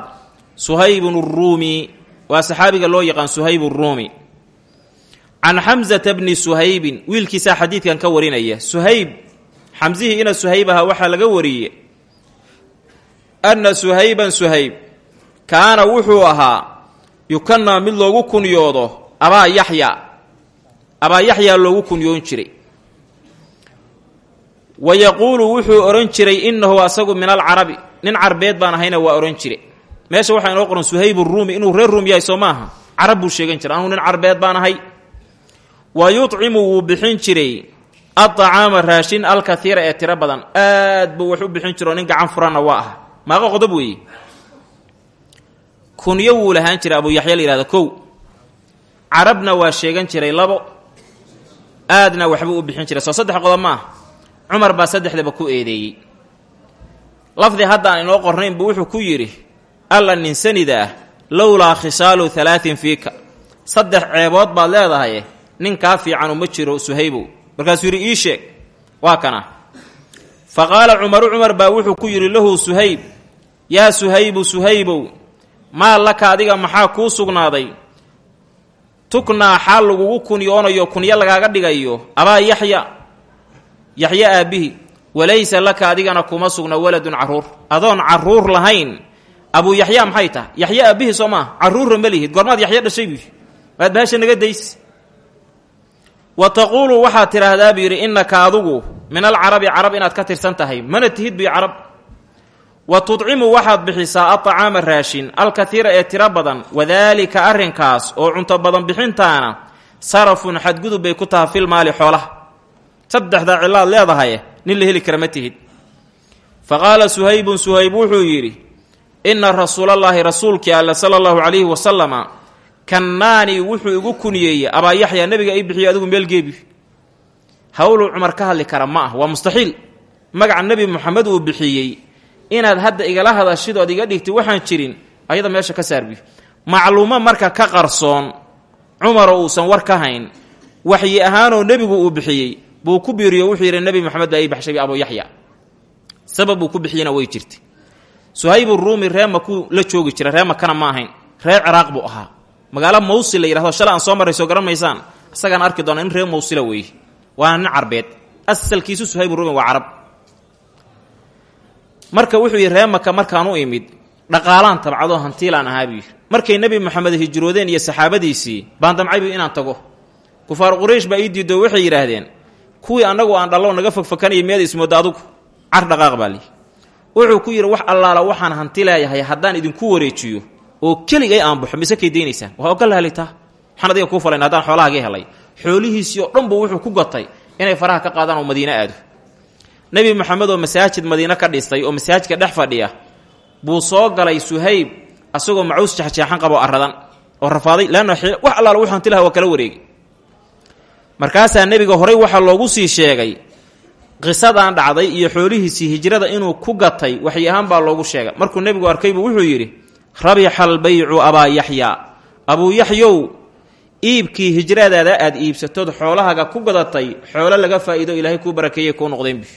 suhaybun ruumi waa saxaabiga loo yaqaan suhayb ruumi can xamsata bni suhaybin wiilkiisaa xadiidkan ka warinaya suhayb xamsihii ina suhayb ahaa waxaa laga wariyey anna suhayban suhayb kaana wuxuu ahaa yukanaa mid loogu kunyoodo abaa yaxya. Abaa yaxyaa loogu kunyoon jiray. Wa yaquulu wuxuu odhan jiray innahu asagu min alcarabi. Nin carbeed baan ahayna waa odhan jire meesha waxaa inoo qoran suhayb ruumi inuu reer ruum yahay soo maaha. Carab buu sheegan jiray. Anugu nin carbeed baan ahay. Wa yucimu wuu bixin jiray aacaama raashin alkaiira ee tiro badan. Aad buu wax u bixin jiro nin gacan furanna waa ah maaqa qodob weeye. Kunyo wuu lahaan jiray abuu yaxya la kow carabna waa sheegan jiray labo aadna waxbuu u bixin jiray. Soo saddex qodob maaha. Cumar baa saddexdaba ku eedeeyey. Lafdi haddaan inoo qornayn buu wuxuu ku yidhi alla ninsanida ah lowlaa khisaalu halaatin fiika. Saddex ceebood baad leedahay ninkaa fiicanu ma jiro suhaybow. Markaasuu yidhi ii sheeg. Waa kana. Fa qaala cumaru cumar baa wuxuu ku yidhi lahu suhayb yaa suhaybu suhaybow maa laka adiga maxaa kuu sugnaaday? Tuknaa xaal lagugu kunyoonayo kunyo lagaaga dhigayo abaa yaxya yaxya aabbihi walaysa laka adigana kuma sugna waladun carruur. Adoon carruur lahayn abuu yaxya maxay tahay yaxya aabbihi soo maa carruurra ma lihid goormaad yaxya dhashay buu waad bahasha naga days. Wa taquulu waxaad tidhaahdaa buu yidhi innaka adugu min alcarabi carab inaad ka tirsan tahay. Mana tihid bii carab. Wa tudcimu waxaad bixisaa aطacaama raashin alkaiira ee tiro badan. Wadaalika arrinkaas oo cunto badan bixintaana sarafun xadgudub bay ku taha fil maali xoolaha. Saddexdaa cilaad leedahay nin la heli kara ma tihid. Fa qaala suhaybun suhayb wuxuu yidhi inna rasuulallaahi rasuulkii alle sala allahu calayhi wasalama kannaanii wuxuu igu kuniyeeyey abaa yaxyaa nebiga ii bixiyo adigu meelgeebi howluu cumar ka hadli kara ma ah waa mustaxiil. Magaca nebi moxamed uu bixiyey. Inaad hadda igala hadashid ood iga dhigtid waxaan jirin ayada meesha ka saarbi. Macluumo marka ka qarsoon cumaroo uusan war ka hayn waxyi ahaanoo nebigu uu bixiyey buu ku biiriyo wuxuu yidhi nebi moxamed baa ii baxshay abuu yaxya. Sabab uu ku bixiyena way jirtay suhaybu ruumi ree makuu la joogi jira ree makana ma ahayn. Ree ciraaq buu ahaa. Magaalo mawsil la yidhahdo aan soo marray soo garan arki doona in ree mawsila weeye waana nin asalkiisu suhaybu ruumi waa carab. Marka wuxuu yidhi ree maka markaan u imid dhaqaalaan tabcadoo hantiilaan ahaa markay nebi moxamed hijroodeen iyo saxaabadiisii baan damcay buu inaan tago. Kufaar quraysh baa ii diido waxay yidhaahdeen kuwii aan dhallo naga fogfakanaya miyaad ismooda adugu? Car dhaqaaq baa wuxuu ku yidhi wax allaala waxaan hanti leeyahay haddaan idinku wareejiyo oo keligay aan baxo mise kay daynaysaan? Waa oga lahalitaa waxaan adiga kuu falayna haddaan xoolahagii helay. Xoolihiisii oo dhan wuxuu ku gatay inay faraha ka qaadaan oo madiine aado. Nebi moxamed oo masaajid madiine ka dhistay oo masaajidka dhex fadhiya buu soo galay suhayb asagoo macuus jeexjeexan qaboo aradan oo rafaaday leanna wax allaala wuxuu hanti laha waa wareegi. Markaasaa nebiga horay waxaa loogu sii sheegay qisadan dhacday iyo xoolihiisii hijrada inuu ku gatay waxy ahaan baa loogu sheegay. Markuu nebigu arkaybu wuxuu yidhi rabixa albaycu abaa yaxyaa abuu yaxyow iibkii hijradaada aad iibsatood xoolahaga ku gadatay xoolo laga faa'iido ilaahay kuu barakeeyey kuu noqdeenbi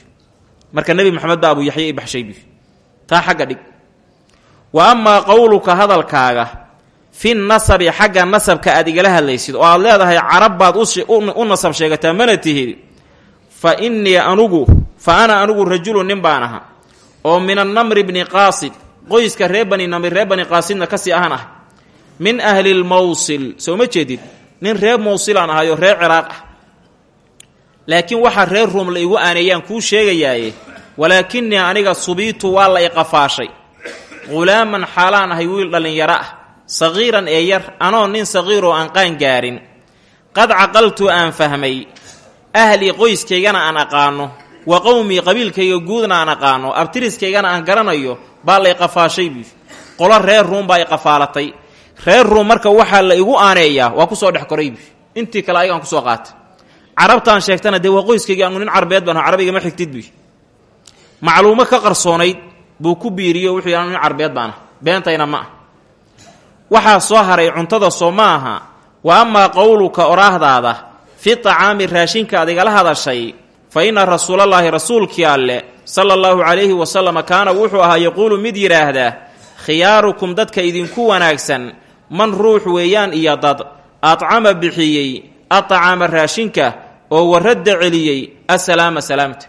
marka nebi moxamed baa abuu yaxya i baxshaybi taa xagga dhig. Wa amaa qowluka hadalkaaga fi nasabi xagga nasabka aad igala hadlaysid oo aad leedahay carab baad u nasab sheegataa mana tihid fa innii anugu fa ana anugu rajulu nin baan aha oo min annamri bni qaasid qoyska ree bani namri ree bani qaasidna ka sii ahan ah. Min ahli lmawsil soo ma jeedid nin reer mawsilaan ahayoo reer ciraaq ah. Laakiin waxaa reer ruum la igu aaneeyaan kuu sheegayaaye walaakinii aniga subiitu waa la iqafaashay ghulaaman xaalaan ahay wiil dhallinyaro ah saqiiran ee yar anoo nin saqiiroo aan qaan gaarin. Qad caqaltu aan fahmay ahlii qoyskaygana aan aqaano wa qowmii qabiilkayga guudna aan aqaano abtiriskaygana aan garanayo baa la iqafaashay buy qolo reer ruum baa iqafaalatay reer ruum marka waxaa la igu aaneeyaa waa ku soo dhex koray buy intii kale ayagaan ku soo qaatay. Carabtaan sheegtana dee waa qoyskayga anu nin carbeed baan carabiga ma xigtid buy macluumo ka qarsoonayd buu ku biiriyo wuxuu anu nin carbeed beentayna ma ah soo haray cuntada soo ma wa amaa qowluka oraahdaada fi tacaami raashinka ad igala hadashay fa inna rasuulallaahi rasuulkii alle sala allahu calayhi wasalama kaana wuxuu ahaa yaquulu mid yidhaahdaa khiyaarukum dadka idinku wanaagsan man ruux weeyaan iyo dad adcama bixiyey atacaama raashinka oo waradda celiyey assalaama salaamta.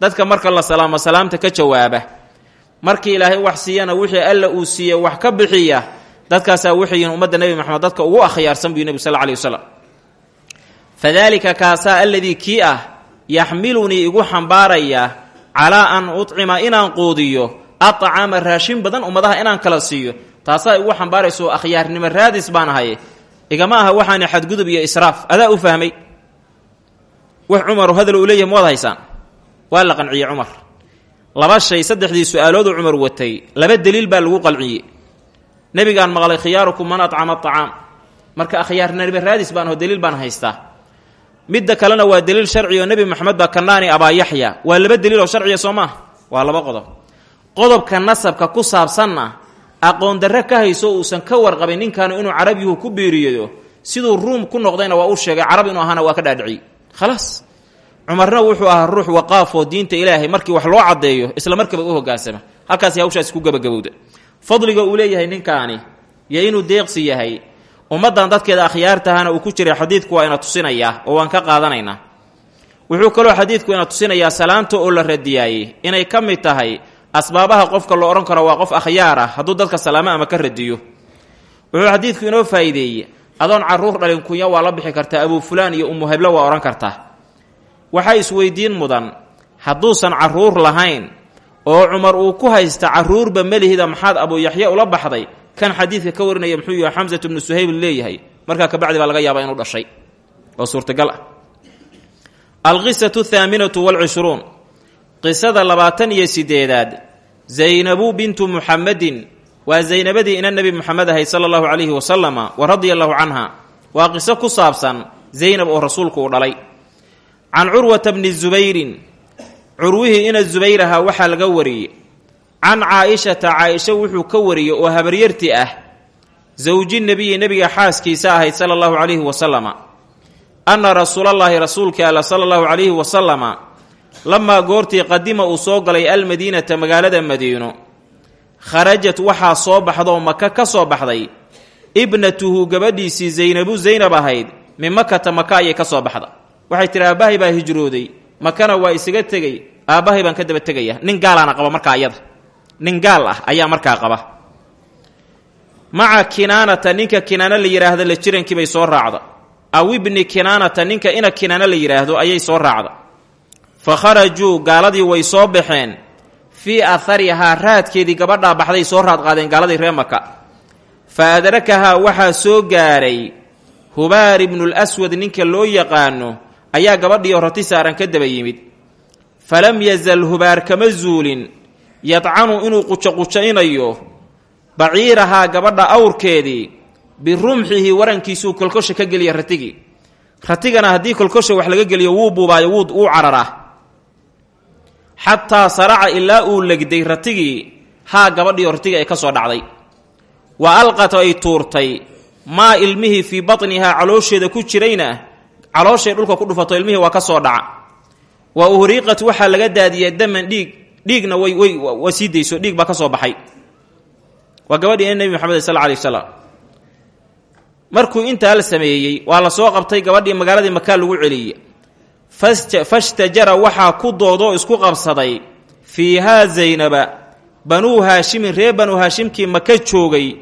Dadka marka la salaamo salaamta ka jawaaba. Markii ilaahay wax siiyana wixii alla uu siiye wax ka bixiya dadkaasaa waxay yihiin ummadda nebi maxamed dadka ugu akhyaarsan buyu nebi sal lla wasalam fadaalika kaasaa alladii kii ah yaxmilunii igu xambaaraya calaa an ucima inaan quudiyo aطcaama raashin badan ummadaha inaan kala siiyo taasaa igu xambaarayso akhyaarnimo raadis baan ahay igama aha waxaani xadgudub iyo israaf adaa u fahmay wax cumaru hadal uu leeyahy mawaad haysaan waa la qanciyey cumar laba shay saddexdii su'aalooduu cumar watay laba deliil baa lagu qalciyey nebigaan maqlay khiyaarukum man acama acaam marka akhyaarnimo raadis baan aho deliil baan haystaa midda kalena waa deliil sharci oo nebi moxamed baa kanaani abaa yaxya. Waa laba deliil oo sharciya soo maah waa laba qodob. Qodobka nasabka ku saabsanna aqoon darre ka hayso uusan ka warqabin ninkaanu inuu carabiyuhu ku biiriyo siduu ruum ku noqdayna waa uu sheegay carab inuu ahaana waa ka dhaadhiciyey khalaas cumarna wuxuu ahaa ruux waqaafoo diinta ilaahay markii wax loo caddeeyo isla markaba u hogaansama halkaasi hawshaasi ku gabagabowda. Fadliga uu leeyahay ninkaani iyo inuu deeqsi yahay ummaddan dadkeeda akhyaartahana uu ku jiray xadiidku waa ina tusinayaa oo waan ka qaadanaynaa wuxuu kaloo xadiidku ina tusinayaa salaamta oo la radiyaayey inay ka mid tahay asbaabaha qofka lo odhan karo waa qof akhyaar ah hadduu dadka salaamo ama ka radiyo. Wuxuu xadiidku inoo faa'iideeyey adoon carruur dhalin kunya waa la bixi kartaa abuu fulaan iyo umu heblo waa odhan kartaa. Waxaa isweydiin mudan hadduusan carruur lahayn oo cumar uu ku haysta caruurba melihida maxaad abuuyaxya ula baxday kan xadiidka ka warinaya muxuu yahay xamsatu bnu suhayb leeyahay. Markaa kabacdi baa laga yaabaa inuu dhashay. Oo suurtagal ah. Alqisatu athaaminatu walcishruun. Qisada labaatan iyo sideedaad zaynabu bintu muxamedin waa zaynabadii ina nebi muxamed ahayd sala allahu calayhi wasalama wa radia allahu canha waa qiso ku saabsan zaynab oo rasuulku uu dhalay. Can curwata bni zubayrin. Curwihii ina zubayr ahaa waxaa laga wariyey can caa-ishata caa-isha wuxuu ka wariyey oo habaryarti ah sawji nebiyi nebiga xaaskiisa ahayd sala allahu calayhi wasalama anna rasuulallaahi rasuulka alla sala allahu calayhi wasalama lamaa goortii qadima uu soo galay almadiinata magaalada madiino kharajat waxaa soo baxdaoo maka ka soo baxday ibnatuhu gabadhiisii zaynabu zaynab ahayd min makata maka ayay ka soo baxda waxay tihi aabbahay baa hijrooday makana waa isaga tegey aabbahay baan ka daba tegaya nin gaalaana qaba markaa ayada nin gaal ah ayaa markaa qaba. Maca kinaanata ninka kinaano la yidhaahdo la jirankii bay soo raacda. Aw ibni kinaanata ninka ina kinaano la yidhaahdo ayay soo raacda. Fa kharajuu gaaladii way soo baxeen. Fii atharihaa raadkeedii gabadhaa baxday soo raad qaadeen gaaladii ree maka fa adrakahaa waxaa soo gaaray. Hubaar ibnul aswad ninka loo yaqaano ayaa gabadhii horati saaran ka daba yimid. Falam yazal hubaar kama zuulin yadcanu inuu qujoqujainayo baciirahaa gabadha awrkeedii birumxihi warankiisuu kolkosha ka geliya ratigii. Ratigana haddii kolkosha wax laga geliyo wuu buubaayo wuu wuu cararaa xataa saraca ilaa uu legday ratigii haa gabadhii oo ratiga ay ka soo dhacday. Wa alqat ay tuurtay maa ilmihii fii batnihaa caloosheeda ku jirayna calooshay dhulka ku dhufato ilmihii waa ka soo dhaca. Wa uhriiqat waxaa laga daadiyay daman dhiig dhiigna way way waa sii dayso dhiig baa ka soo baxay. Waa gabadhii nebi maxamed sal alay markuu intaa la sameeyey waa la soo qabtay gabadhii magaaladii makaa lagu celiyey. Fashtajara waxaa ku doodoo isku qabsaday fiihaa zaynaba banuu haashimin ree banuu haashimkii maka joogay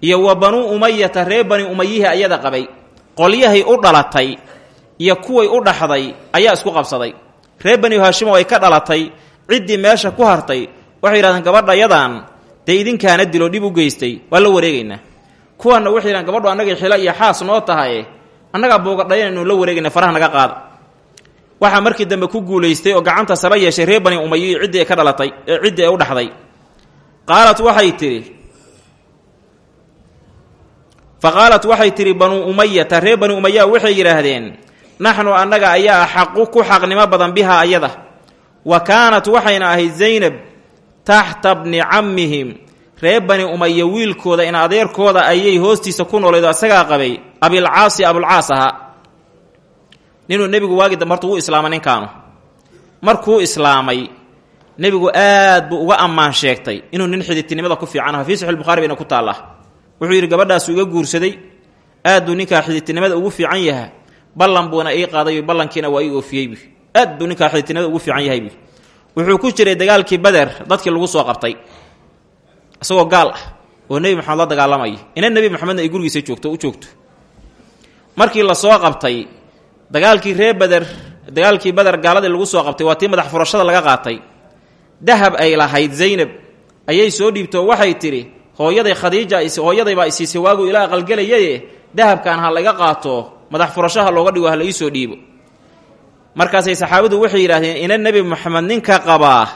iyo wa banuu umayata ree bani umayihii ayada qabay. Qolyahay u dhalatay iyo kuway u dhaxday ayaa isku qabsaday. Ree bani haashimo ay ka dhalatay ciddii meesha ku hartay waxay yidhahdeen gabadha yadan dee idinkaana dilo dhib u geystay. Waa la wareegaynaa. Kuwanna waxay yidhahdeen gabadhu annagay xilo iyo xaas noo tahaye annagaa boogadhayanaynu la wareegayna faraha naga qaada. Waxaa markii dambe ku guulaystay oo gacanta saba yeeshay reer bani ciddii ka dhalatay ee ciddii u dhaxday. Qaalat waxay tidhi fa waxay tidhi banuu umayata reer bani umaya waxay yidhaahdeen naxnu annaga ayaa axaqu ku xaqnimo badan bihaa ayada wa kaanat waxayna ahayd zaynab taxta bni cammihim. Reer bani umaya wiilkooda in adeerkooda ayay hoostiisa ku nooleedo asagaa qabay abilcaasi abulcaas ahaa ninuu nebigu waagi dambe horta wuu ninkaanu. Markuu islaamay nebigu aad buu uga ammaan sheegtay inuu nin xididtinimada ku fiican aha fii saxi bukhari bayna ku taalla. Wuxuu yidhi gabadhaasu iga guursaday aad buu ninkaa xididtinimada ugu fiican yaha ballan buuna ii qaaday ballankiina waa ii oofiyeybu aad buu ninkaa xididtinimada ugu fiican yahaybu wuxuu ku jiray dagaalkii beder dadkii lagu soo qabtay isagoo gaal ah oo nebi maxamed la dagaalamaya ina nebi maxamedna ay gurigiisa joogto u joogto. Markii la soo qabtay dagaalkii ree beder dagaalkii beder gaaladii lagu soo qabtay waa tii madax furashada laga qaatay. Dahab ay lahayd zaynab ayay soo dhiibtoo waxay tidhi hooyaday khadiija hooyadaybaa isiisay waagu ilaa aqalgelayaye dahabkan ha laga qaato madax furashaha looga dhigo ha la iisoo dhiibo markaasay saxaabadu waxay yidhaahdeen ina nebi moxamed ninka qabaa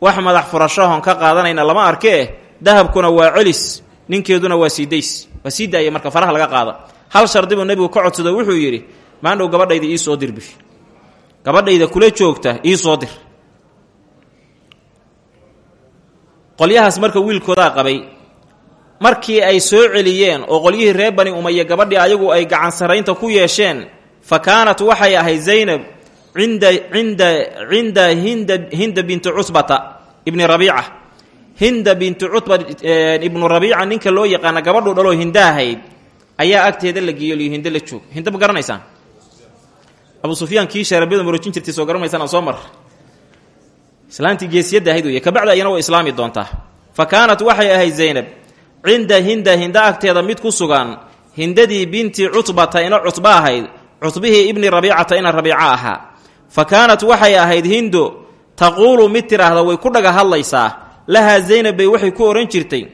wax madax furashahon ka qaadanayna lama arkee dahabkuna waa celis ninkeeduna waa siidays waa sii marka faraha laga qaada hal shardi buu nebigu ka codsado wuxuu yidhi maandhow gabadhayda ii soo dir gabadhayda kula joogta ii soo dir. Qolyahaas marka wiilkoodaa qabay markii ay soo celiyeen oo qolyihii reer bani umaya gabadhii ayagu ay gacan saraynta ku yeesheen fa kaanat waxay ahayd zaynab cinda hinda hinda bintu cutbata ibni rabiica hinda bintu cutba ibnu rabiica ninka loo yaqaana gabadhuu dhaloo hinda ahayd ayaa agteeda la geeyo liyo hindo la joog. Hindo ma garanaysaan? Abu sufyaan kii shaarabiyada marojin jirtay soo garanaysaan soo mar. Islaantii geesiyadda ahayd wey kabacdi ayana way islaami doontaa. Fa kaanat waxay ahayd zaynab cinda hinda hinda agteeda mid ku sugan hindadii binti cutbata ina cutba ahayd cutbihii ibni rabiicata ina rabiica ahaa fa kaanat waxay ahayd hindo taquulu mid way ku dhaga hadlaysaa lahaa zaynab bay waxay ku odhan jirtay.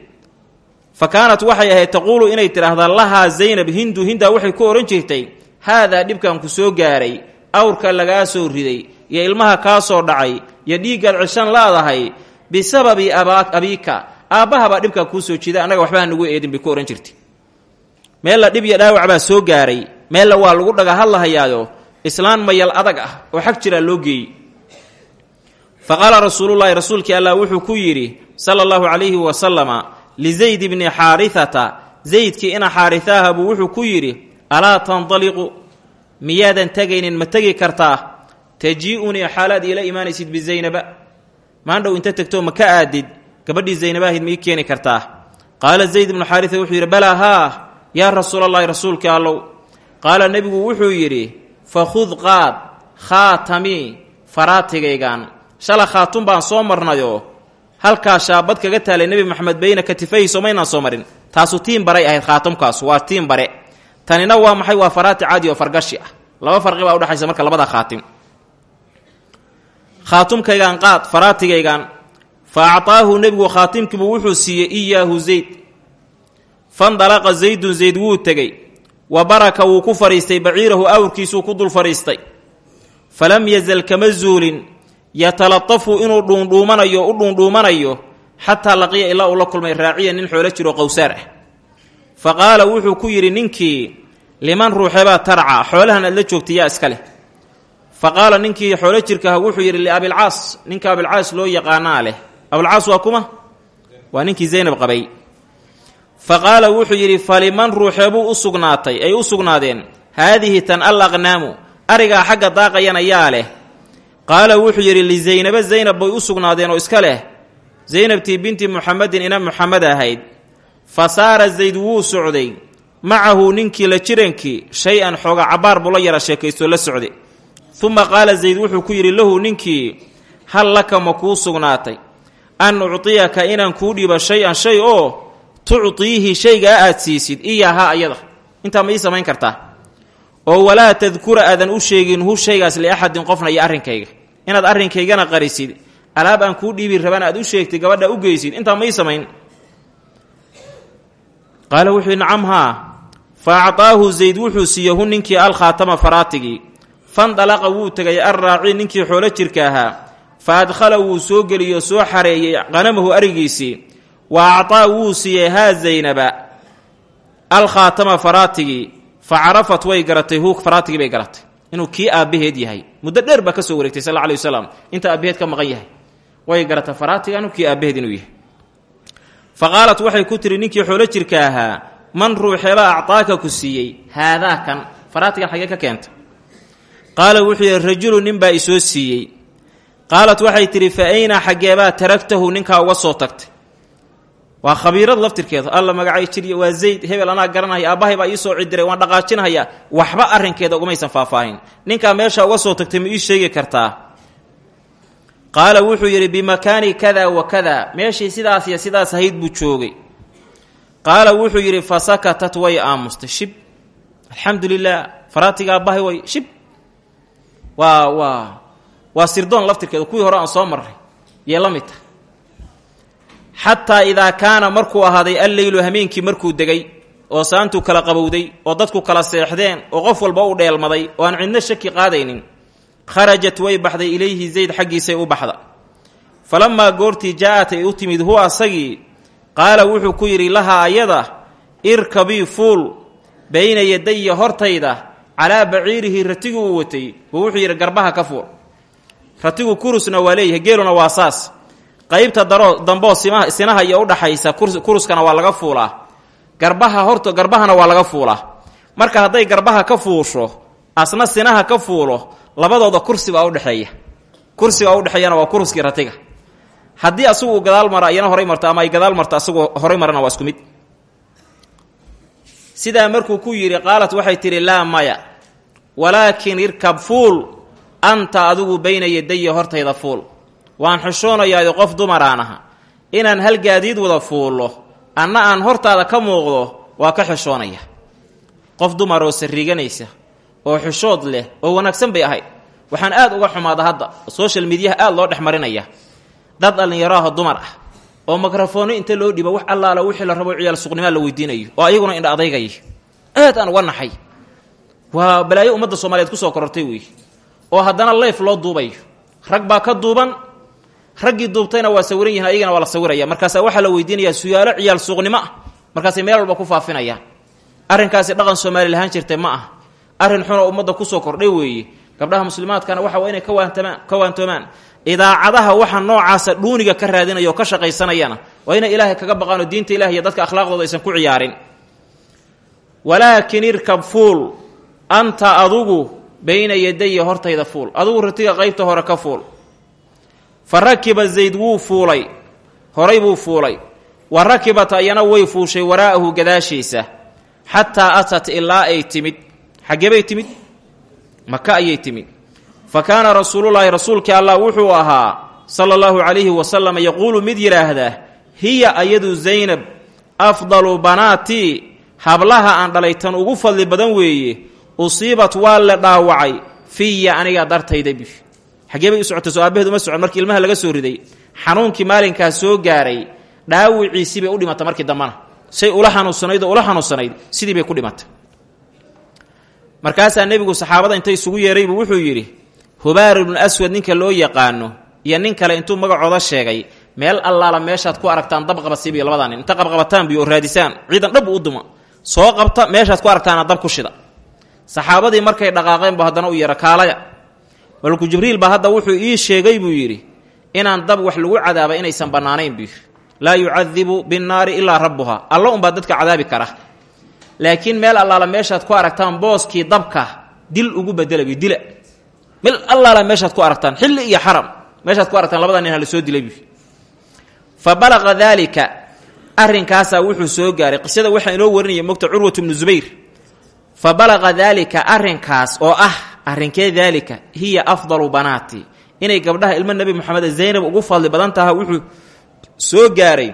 Fa kaanat waxay ahayd taquulu inay tidhaahdaa lahaa zaynab hindu hindaa waxay ku odhan jirtay. Haadaa dhibkan ku soo gaaray awrka lagaa soo riday iyo ilmaha kaa soo dhacay iyo dhiiggaad cishan laadahay bisababi abiika. Aabbahabaa dhibkaa kuu soo jiida annaga waxbaha nagu eedin bay ku odhan jirtay. Meella dhib iyo dhaawac baa soo gaaray. Meella waa lagu dhaga hadlahayaayo islaan mayal adag ah oo xag jiraa loo geeyey. Fa qaala rasuulullaahi rasuulkii allah wuxuu ku yidhi sala allahu calayhi wasalama lizayd bni xaarihata zaydkii ina xaarihaaha buu wuxuu ku yidhi alaa tandaliqu miyaadan tegaynin ma tegi kartaa? Tajii'unii xaalaad iila imaanaysid bizaynaba maandhow inta tegtoo ma ka aadid gabadhii zaynabahid ma ii keeni kartaa. Qaala zayd ibnu xaarisa wuxuu yidhi balaa haa yaa rasuulallaahi rasuulkii allow. Qaala nebigu wuxuu yidhi fakhud qaad khaatamii faraatigaygan shala khaatun baan soo marnayoo halkaa shaabad kaga taalay nebi maxamed bayna katifayhiso maynaan soo marin. Taasu tiin baray ahayd khaatumkaasu waa tiin bare. Tanina waa maxay? Waa faraati caadi oo fargashi ah. Laba farqi baa udhexaysa marka labada khaatim. Khaatumkaygan qaad faraatigaygan fa actaahu nebigu khaatimkiibuu wuxuu siiyey iyaahu zayd. Fandalaqa zaydun zayd wuu tegey wa baraka wuu ku fadhiistay baciirahu awrkiisuu ku dul fadhiistay falam yazal kama zuulin yatalatafu inuu dhuundhuumanayo u dhuundhuumanayo xataa laqiya ilaa uu kulmay raaciya nin xoolo jiro qowsaar ah. Fa qaala wuxuu ku yidhi ninkii liman ruuxebaa tarca? Xoolahan aad la joogtay yaa iska leh. Fa qaala ninkii xoolo jirka ah wuxuu yidhi liabilcaas ninka abilcaas loo yaqaanaa leh. Abilcaas waa kuma? Waa ninkii zaynab qabay fa qaala wuxuu yidhi faliman ruuxeebuu u sugnaatay? Ay u sugnaadeen haadihi tan al aqnaamu arigaa xagga daaqayana yaa leh. Qaala wuxuu yidhi lizaynaba zaynab bay u sugnaadeen oo iska leh. Zaynabtii binti muxamedin ina muxamed ahayd. Fa saara zayd wuu socday. Macahu ninkii la jirankii shay-an xooga cabbaar buu yara sheekaystoo la socday. Uma qaala zayd wuxuu ku yidhi lahu ninkii hal laka ma kuu sugnaatay? An uctiyaka inaan kuu dhiibo shay-an shay oo tuctiihi shaygaa aad siisid iyahaa ayada. Intaa ma ii samayn oo walaa tadkura aadan u sheegin hu shaygaas liaxadin qofna iyo arrinkayga. Inaad arrinkaygana qarisid alaab aan kuu dhiibi rabana aad u sheegtay gabadha u geysid intaa ma ii samayn. Wuxuu yidhi nacam haa. Fa actaahu zayd wuxuu siiye hu ninkii alkhaatama faraatigii fandalaqa wuu tegay alraaci ninkii xoolo jirka ahaa. Fa adkhala wuu soo geliyoo soo xareeyey qanamahu arigiisii wa actaa wuu siiyey haa zaynaba. Alkhaatama faraatigii fa carafat way garatay hu faraatigii bay garatay. Inuu kii aabbaheed yahay. Muddo dheer baa ka soo wareegtay sal alay wasalam inta aabbaheed ka maqan yahay. Way garatay faraatiga inuu kii aabbaheed inuu yahay. Fa qaalat waxay ku tiri ninkii xoolo jirka ahaa man ruuxeebaa actaaka ku siiyey? Haadaa kan faraatigan xagee waa khabiirad laftirkeeda alla magacay jirya waa zayd hebel anaa garanaya aabbahay baa ii soo cidiray waan dhaqaajinhayaa. Waxba arrinkeeda umaysan faahfaahin. Ninkaa meesha uga soo tagtay ma ii sheegi kartaa. Qaala wuxuu yidhi bimakaani kada wa kada meeshii sidaas iyo sidaas ahayd buu joogay. Qaala wuxuu yidhi fa sakatat way aamustay shib. Alxamdu lilah faraatiga aabbahay way shib. Waa waa waa sirdoon laftirkeeda kuwii hore aan soo marray yee xataa idaa kaana markuu ahaaday alleylu hameenkii markuu degay oo saantuu kala qabowday oo dadku kala seexdeen oo qof walba u dheelmaday oo aan cidno shaki qaadaynin kharajat way baxday ilayhi zayd xaggiisay u baxda. Falamaa goortii jaa-at u timid huwa asagii? Qaala wuxuu ku yidhi lahaa ayada irkabii fuul bayna yadaya hortayda calaa baciirihi ratigii uu watay. Buu wuxuu yidhi garbaha ka fuul. Ratigu kurusna waa leeyahay geeluna waa saas qaybta daro damboo simaha sinaha iyo udhaxaysa kuruskana waa laga fuulaa. Garbaha horta garbahana waa laga fuulaa. Marka hadday garbaha ka fuusho asna sinaha ka fuulo labadooda kursi baa udhexeeya kursiga udhexeeyana waa kuruskii ratiga. Haddii asagu uu gadaal mara iyana horay marto ama ay gadaal marto asagoo horay marana waa isku mid. Sidaa markuu ku yidhi qaalat waxay tidhi laa maya. Walaakin irkab fuul. Anta adigu bayna yadaya hortayda fuul waan xishoonayaado qof dumaraan inaan hal gaadiid wada fuullo anna aan hortaada ka muuqdo waa ka xishoonaya qof dumar oo sariiganaysa oo xishood leh oo wanaagsan bay ahayd. Waxaan aad uga xumaada hadda social mediaha aad loo dhex marinaya. Dad dhallinyaraaho dumar ah oo mikrofoono inta loo dhibo wax allaala wixii la rabo ciyaal suqnimaa la weydiinayo oo ayaguna indha adaygaya aad aan uga waa balaayo ummadda soomaaliyeed ku soo korortay wey oo haddana leyf loo duubayo. Rag baa ka duuban raggii duubtayna waa sawiran yihiin ayagana waa la sawiraya. Markaasaa waxaa la weydiinayaa suyaalo ciyaal suuqnimo. Ah meel walba ku faafinayaan arrinkaasi dhaqan soomaali lahaan jirtay ma ah arrin xunoo ummadda ku soo kordhay weeye gabdhaha muslimaadkana waxa waa inay ka waantamaan ka waantoomaan. Idaacadaha waxa noocaasa dhuuniga ka raadinaya ka shaqaysanayana waa ilaahay kaga baqaan oo diinta ilahi iyo dadka akhlaaqdooda aysan ku ciyaarin. Walaakin irkab fuul anta adugu bayna yadaya hortayda fuul. Adugu ratiga qaybta hore ka fuul fa rakiba zayd wuu fuulay. Horay buu fuulay. Wa rakibat ayana way fuushay waraa'ahu gadaashiisa. Xataa atat ilaa ay timid. Xaggebay timid? Maka ayay timid. Fa kaana rasuulullaahi rasuulkii allah wuxuu ahaa sala allahu calayhi wasalam yaquulu mid yidhaahdaa hiya ayadu zaynab afdalu banaatii hablaha aan dhalay tan ugu fadli badan weeye usiibat waa la dhaawacay fiya aniga dartayda xaggee socotay soo aabaheed uma socon. Markii ilmaha laga soo riday xanuunkii maalinkaas soo gaaray dhaawiciisii bay u dhimatay markii dambana say ula xanuunsanayd ula xanuunsanayd sidii bay ku dhimatay markaasaa nebigu saxaabada inta isugu yeeraybu wuxuu yidhi hubaar ibnu aswad ninka loo yaqaano iyo nin kale intuu magacooda sheegay meel allaala meeshaad ku aragtaan dabqabasiibiyo labadaa nin inta qabqabataan biyo oo ciidan dhab u duma soo qabta meeshaad ku aragtaana dab ku shida. Saxaabadii markay dhaqaaqeen bu haddana u yeera kaalaya malku jibriil baa hadda wuxuu ii sheegay buu yidhi inaan dab wax lagu cadaaba inaysan bannaanayn buu yidhi. Laa yucadibu binnaari ilaa rabbuha alla unbaa dadka cadaabi kara. Laakiin meel allaala meeshaad ku aragtaan booskii dabka dil ugu bedela bi dila. Meel allaala meeshaad ku aragtaan xilli iyo xaram meeshaad ku aragtaan labada nin hala soo dilay bi fa balaqa daalika arrinkaasaa wuxuu soo gaaray. Qisada waxaa inoo warinaya mogta curwatu bnu zubayr. Fa balaqa daalika arrinkaas oo ah arrinkee daalika hiya afdalu banaati. Inay gabdhaha ilmo nebi moxamed zaynab ugu fadli badan taha wuxuu soo gaaray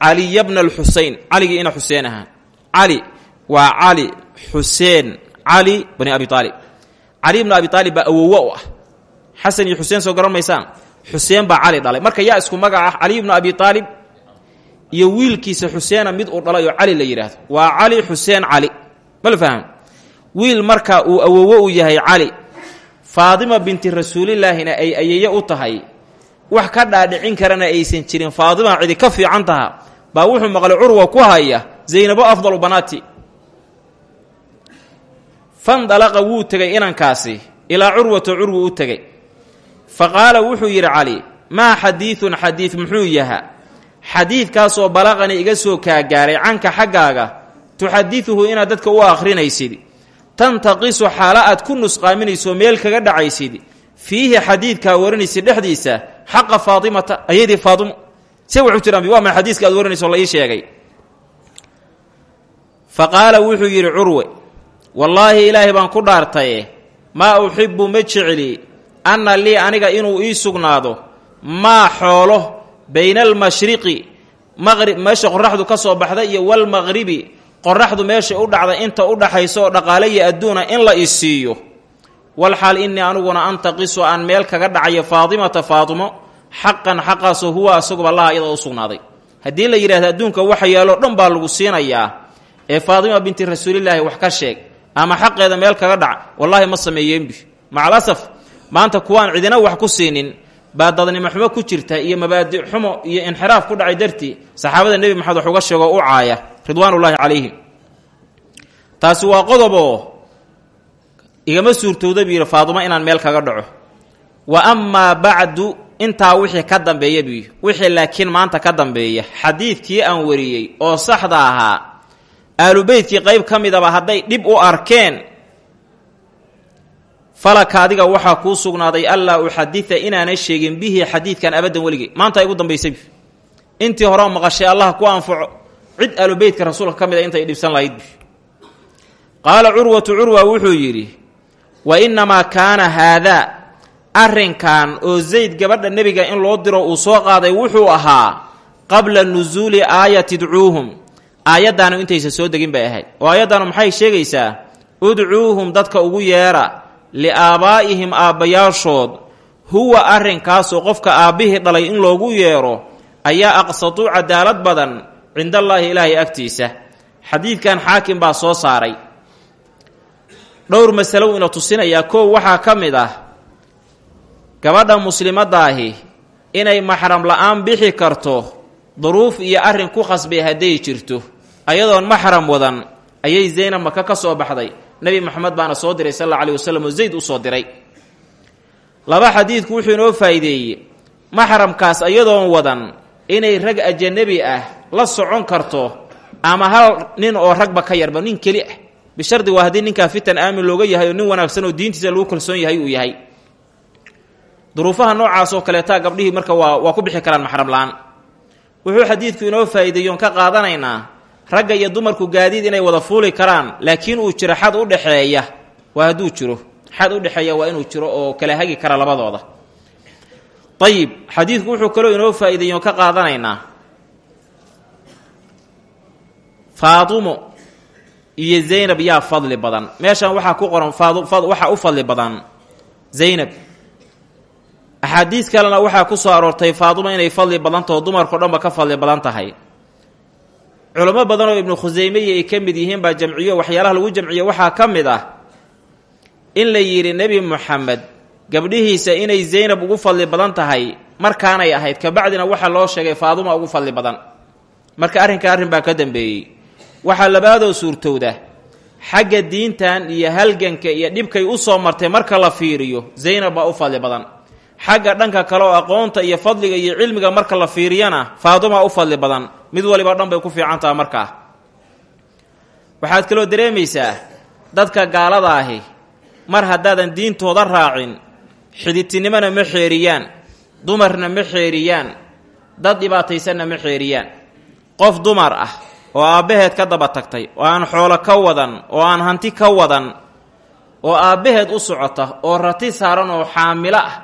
caliya bna alxusein caligii ina xuseen ahaa cali waa cali xuseen cali bani abi aalib cali bnu abi aalib baa awowo u ah. Xasan iyo soo garan maysaan? Xuseen baa dhalay. Marka yaa isku magac ah cali abi aalib iyo wiilkiisa xuseena mid uu dhalay oo la yidhaahdo waa cali xuseen cali. Mal faham wiil marka uu awowo u yahay cali faadima binti rasuulillaahina ay ayeeye u tahay wax ka dhaadhicin karana aysan jirin. Faadima cidi ka fiican taha baa wuxuu maqlay curwa ku haya zaynabo afdalu banaati. Fandalaqa wuu tegay inankaasi ilaa curwata curwi u tegay. Fa qaala wuxuu yidhi cali maa xadiidun xadiid muxuu yaha? Xadiidkaasoo balaqani iga soo kaagaaray canka xaggaaga tuxadiduhu inaad dadka u akhrinaysid tantaqisu xaalo aad ku nusqaaminayso meel kaga dhacaysid. Fiihi xadiidkaa warinaysid dhexdiisa xaqa faatimata ayadii faatimo. Se tihi waa ma xadiiska aad warinayso la ii sheegay? Fa wuxuu yidhi curwe wallaahi ilaahay baan ku dhaartaye maa uxibbu ma jecli anna lii aniga inuu ii sugnaado maa xoolo bayna almashriqi maqrib meesha qoraxdu ka soo baxda iyo walmaqribi qoraxdu meesha u dhacda inta u dhaxaysa oo dhaqaalaya adduuna in la isiiyo walxaal innii aniguna antaqisu aan meel kaga dhacayo faatimata faatimo xaqan xaqaasoo huwa asaguba laha iyada u sugnaaday. Haddii la yidhahdo adduunka waxa yaaloo dhan baa lagu siinayaa. Ee faatima binti rasuulilaahi wax ka sheeg ama xaqeeda meel kaga dhac wallaahi ma sameeyeenbi macalasaf maanta kuwaan cidina wax ku siinin baa dadnimo xumo ku jirta iyo mabaadi xumo iyo inxiraaf ku dhacay dartii saxaabada nebi maxamed wax uga sheegoo u caaya ridwaanullaahi calayhim. Taasi waa qodoboo igama suurtowda buu yidhi faadimo inaan meel kaga dhaco. Wa amaa bacdu intaa wixii ka dambeeya buu wixii laakiin maanta ka dambeeya xadiidkii aan wariyey oo saxda ahaa aalubeytkii qayb ka midaba hadday dhib u arkeen falaka adiga waxaa kuu sugnaaday allaa uxadida inaana sheegin bihi xadiidkan abaddan weligey maanta igu dambaysay intii horeo maqashay allah ku anfaco cid aalubeytka rasuulka ka mid a intay dhibsan lahayd qaala curwatu curwa wuxuu yidhi wa innamaa kaana haadaa arrinkan oo zayd gabadha nebiga in loo diro uu soo qaaday wuxuu ahaa qabla nusuuli aayati dcuuhum aayaddaanu intaysa soo degin bay ahayd. Oo aayaddaanu maxay sheegaysaa? Udcuuhum dadka ugu yeera liaabaa'ihim aabbayaashood. Huwa arrinkaasoo qofka aabbihii dhalay in loogu yeero ayaa aqsatuu cadaalad badan cindallaahi ilaahay agtiisa xadiidkan xaakim baa soo saaray. Dhowr masalow ina tusinayaa koow waxaa ka mid ah gabadha muslimadaahi inay maxram la'aan bixi karto duruuf iyo arrin ku khasbay hadday jirto ayadoon maxram wadan ayay zaynab maka ka soo baxday. Nebi moxamed baana soo diray sal alla alih wasalam oo zayd u soo diray. Laba xadiidku wuxuu inoo faa'iideeyey maxramkaas ayadoon wadan inay rag ajanabi ah la socon karto ama hal nin oo ragba ka yarba nin keli ah. Bishardi waa haddii ninkaa fitan aamin looga yahay oo nin wanaagsan oo diintiisa lagu kalsoon yahay uu yahay. Duruufaha noocaas oo kaleetaa gabdhihii marka waa waa ku bixi karaan maxram la'aan. Wuxuu xadiidku inoo faa'iideeyoon ka qaadanaynaa ragga iyo dumarku gaadiid inay wada fuuli karaan laakiin uu jiro xad u dhexeeya waa hadduu jiro. Xad u dhexeeya waa inuu jiro oo kala hagi kara labadooda ayib xadiidku wuxuu kaloo inoo faa'iideeyoon ka qaadanaynaa. Faadumo iyo zaynab yaa fadli badan. Meeshan waxaa ku qoran waxaa u fadli badan. Zaynab axaadiis kalena waxaa ku soo aroortay faadumo inay fadli badan taho dumarkao dhanba ka fadli badan tahay. Culamo badan oo ibnu khuseymiya ay ka mid yihiin baa jamciyo waxyaalaha lagu jamciyo waxaa ka mid ah in la yidhi nebi moxamed gabdhihiisa inay zaynab ugu fadli badan tahay markaanay ahayd kabacdina waxaa loo sheegay faaduma ugu fadli badan. Marka arrinka arrin baa ka dambeeyey. Waxaa labaadoo suurtowda xagga diintan iyo halganka iyo dhibkay u soo martay marka la fiiriyo zaynab baa u fadli badan. Xagga dhanka kale oo aqoonta iyo fadliga iyo cilmiga marka la fiiriyana faadumaa u fadli badan. Mid waliba dhan bay ku fiican taha markaa waxaad kaloo dareemaysaa dadka gaalada ahi mar haddaadan diintooda raacin xididtinimona ma xeeriyaan dumarna ma xeeriyaan dad dhibaataysanna ma xeeriyaan. Qof dumar ah oo aabbaheed ka daba tagtay oo aan xoolo ka wadan oo aan hanti ka wadan oo aabbaheed u socota oo rati saaran oo xaamilo ah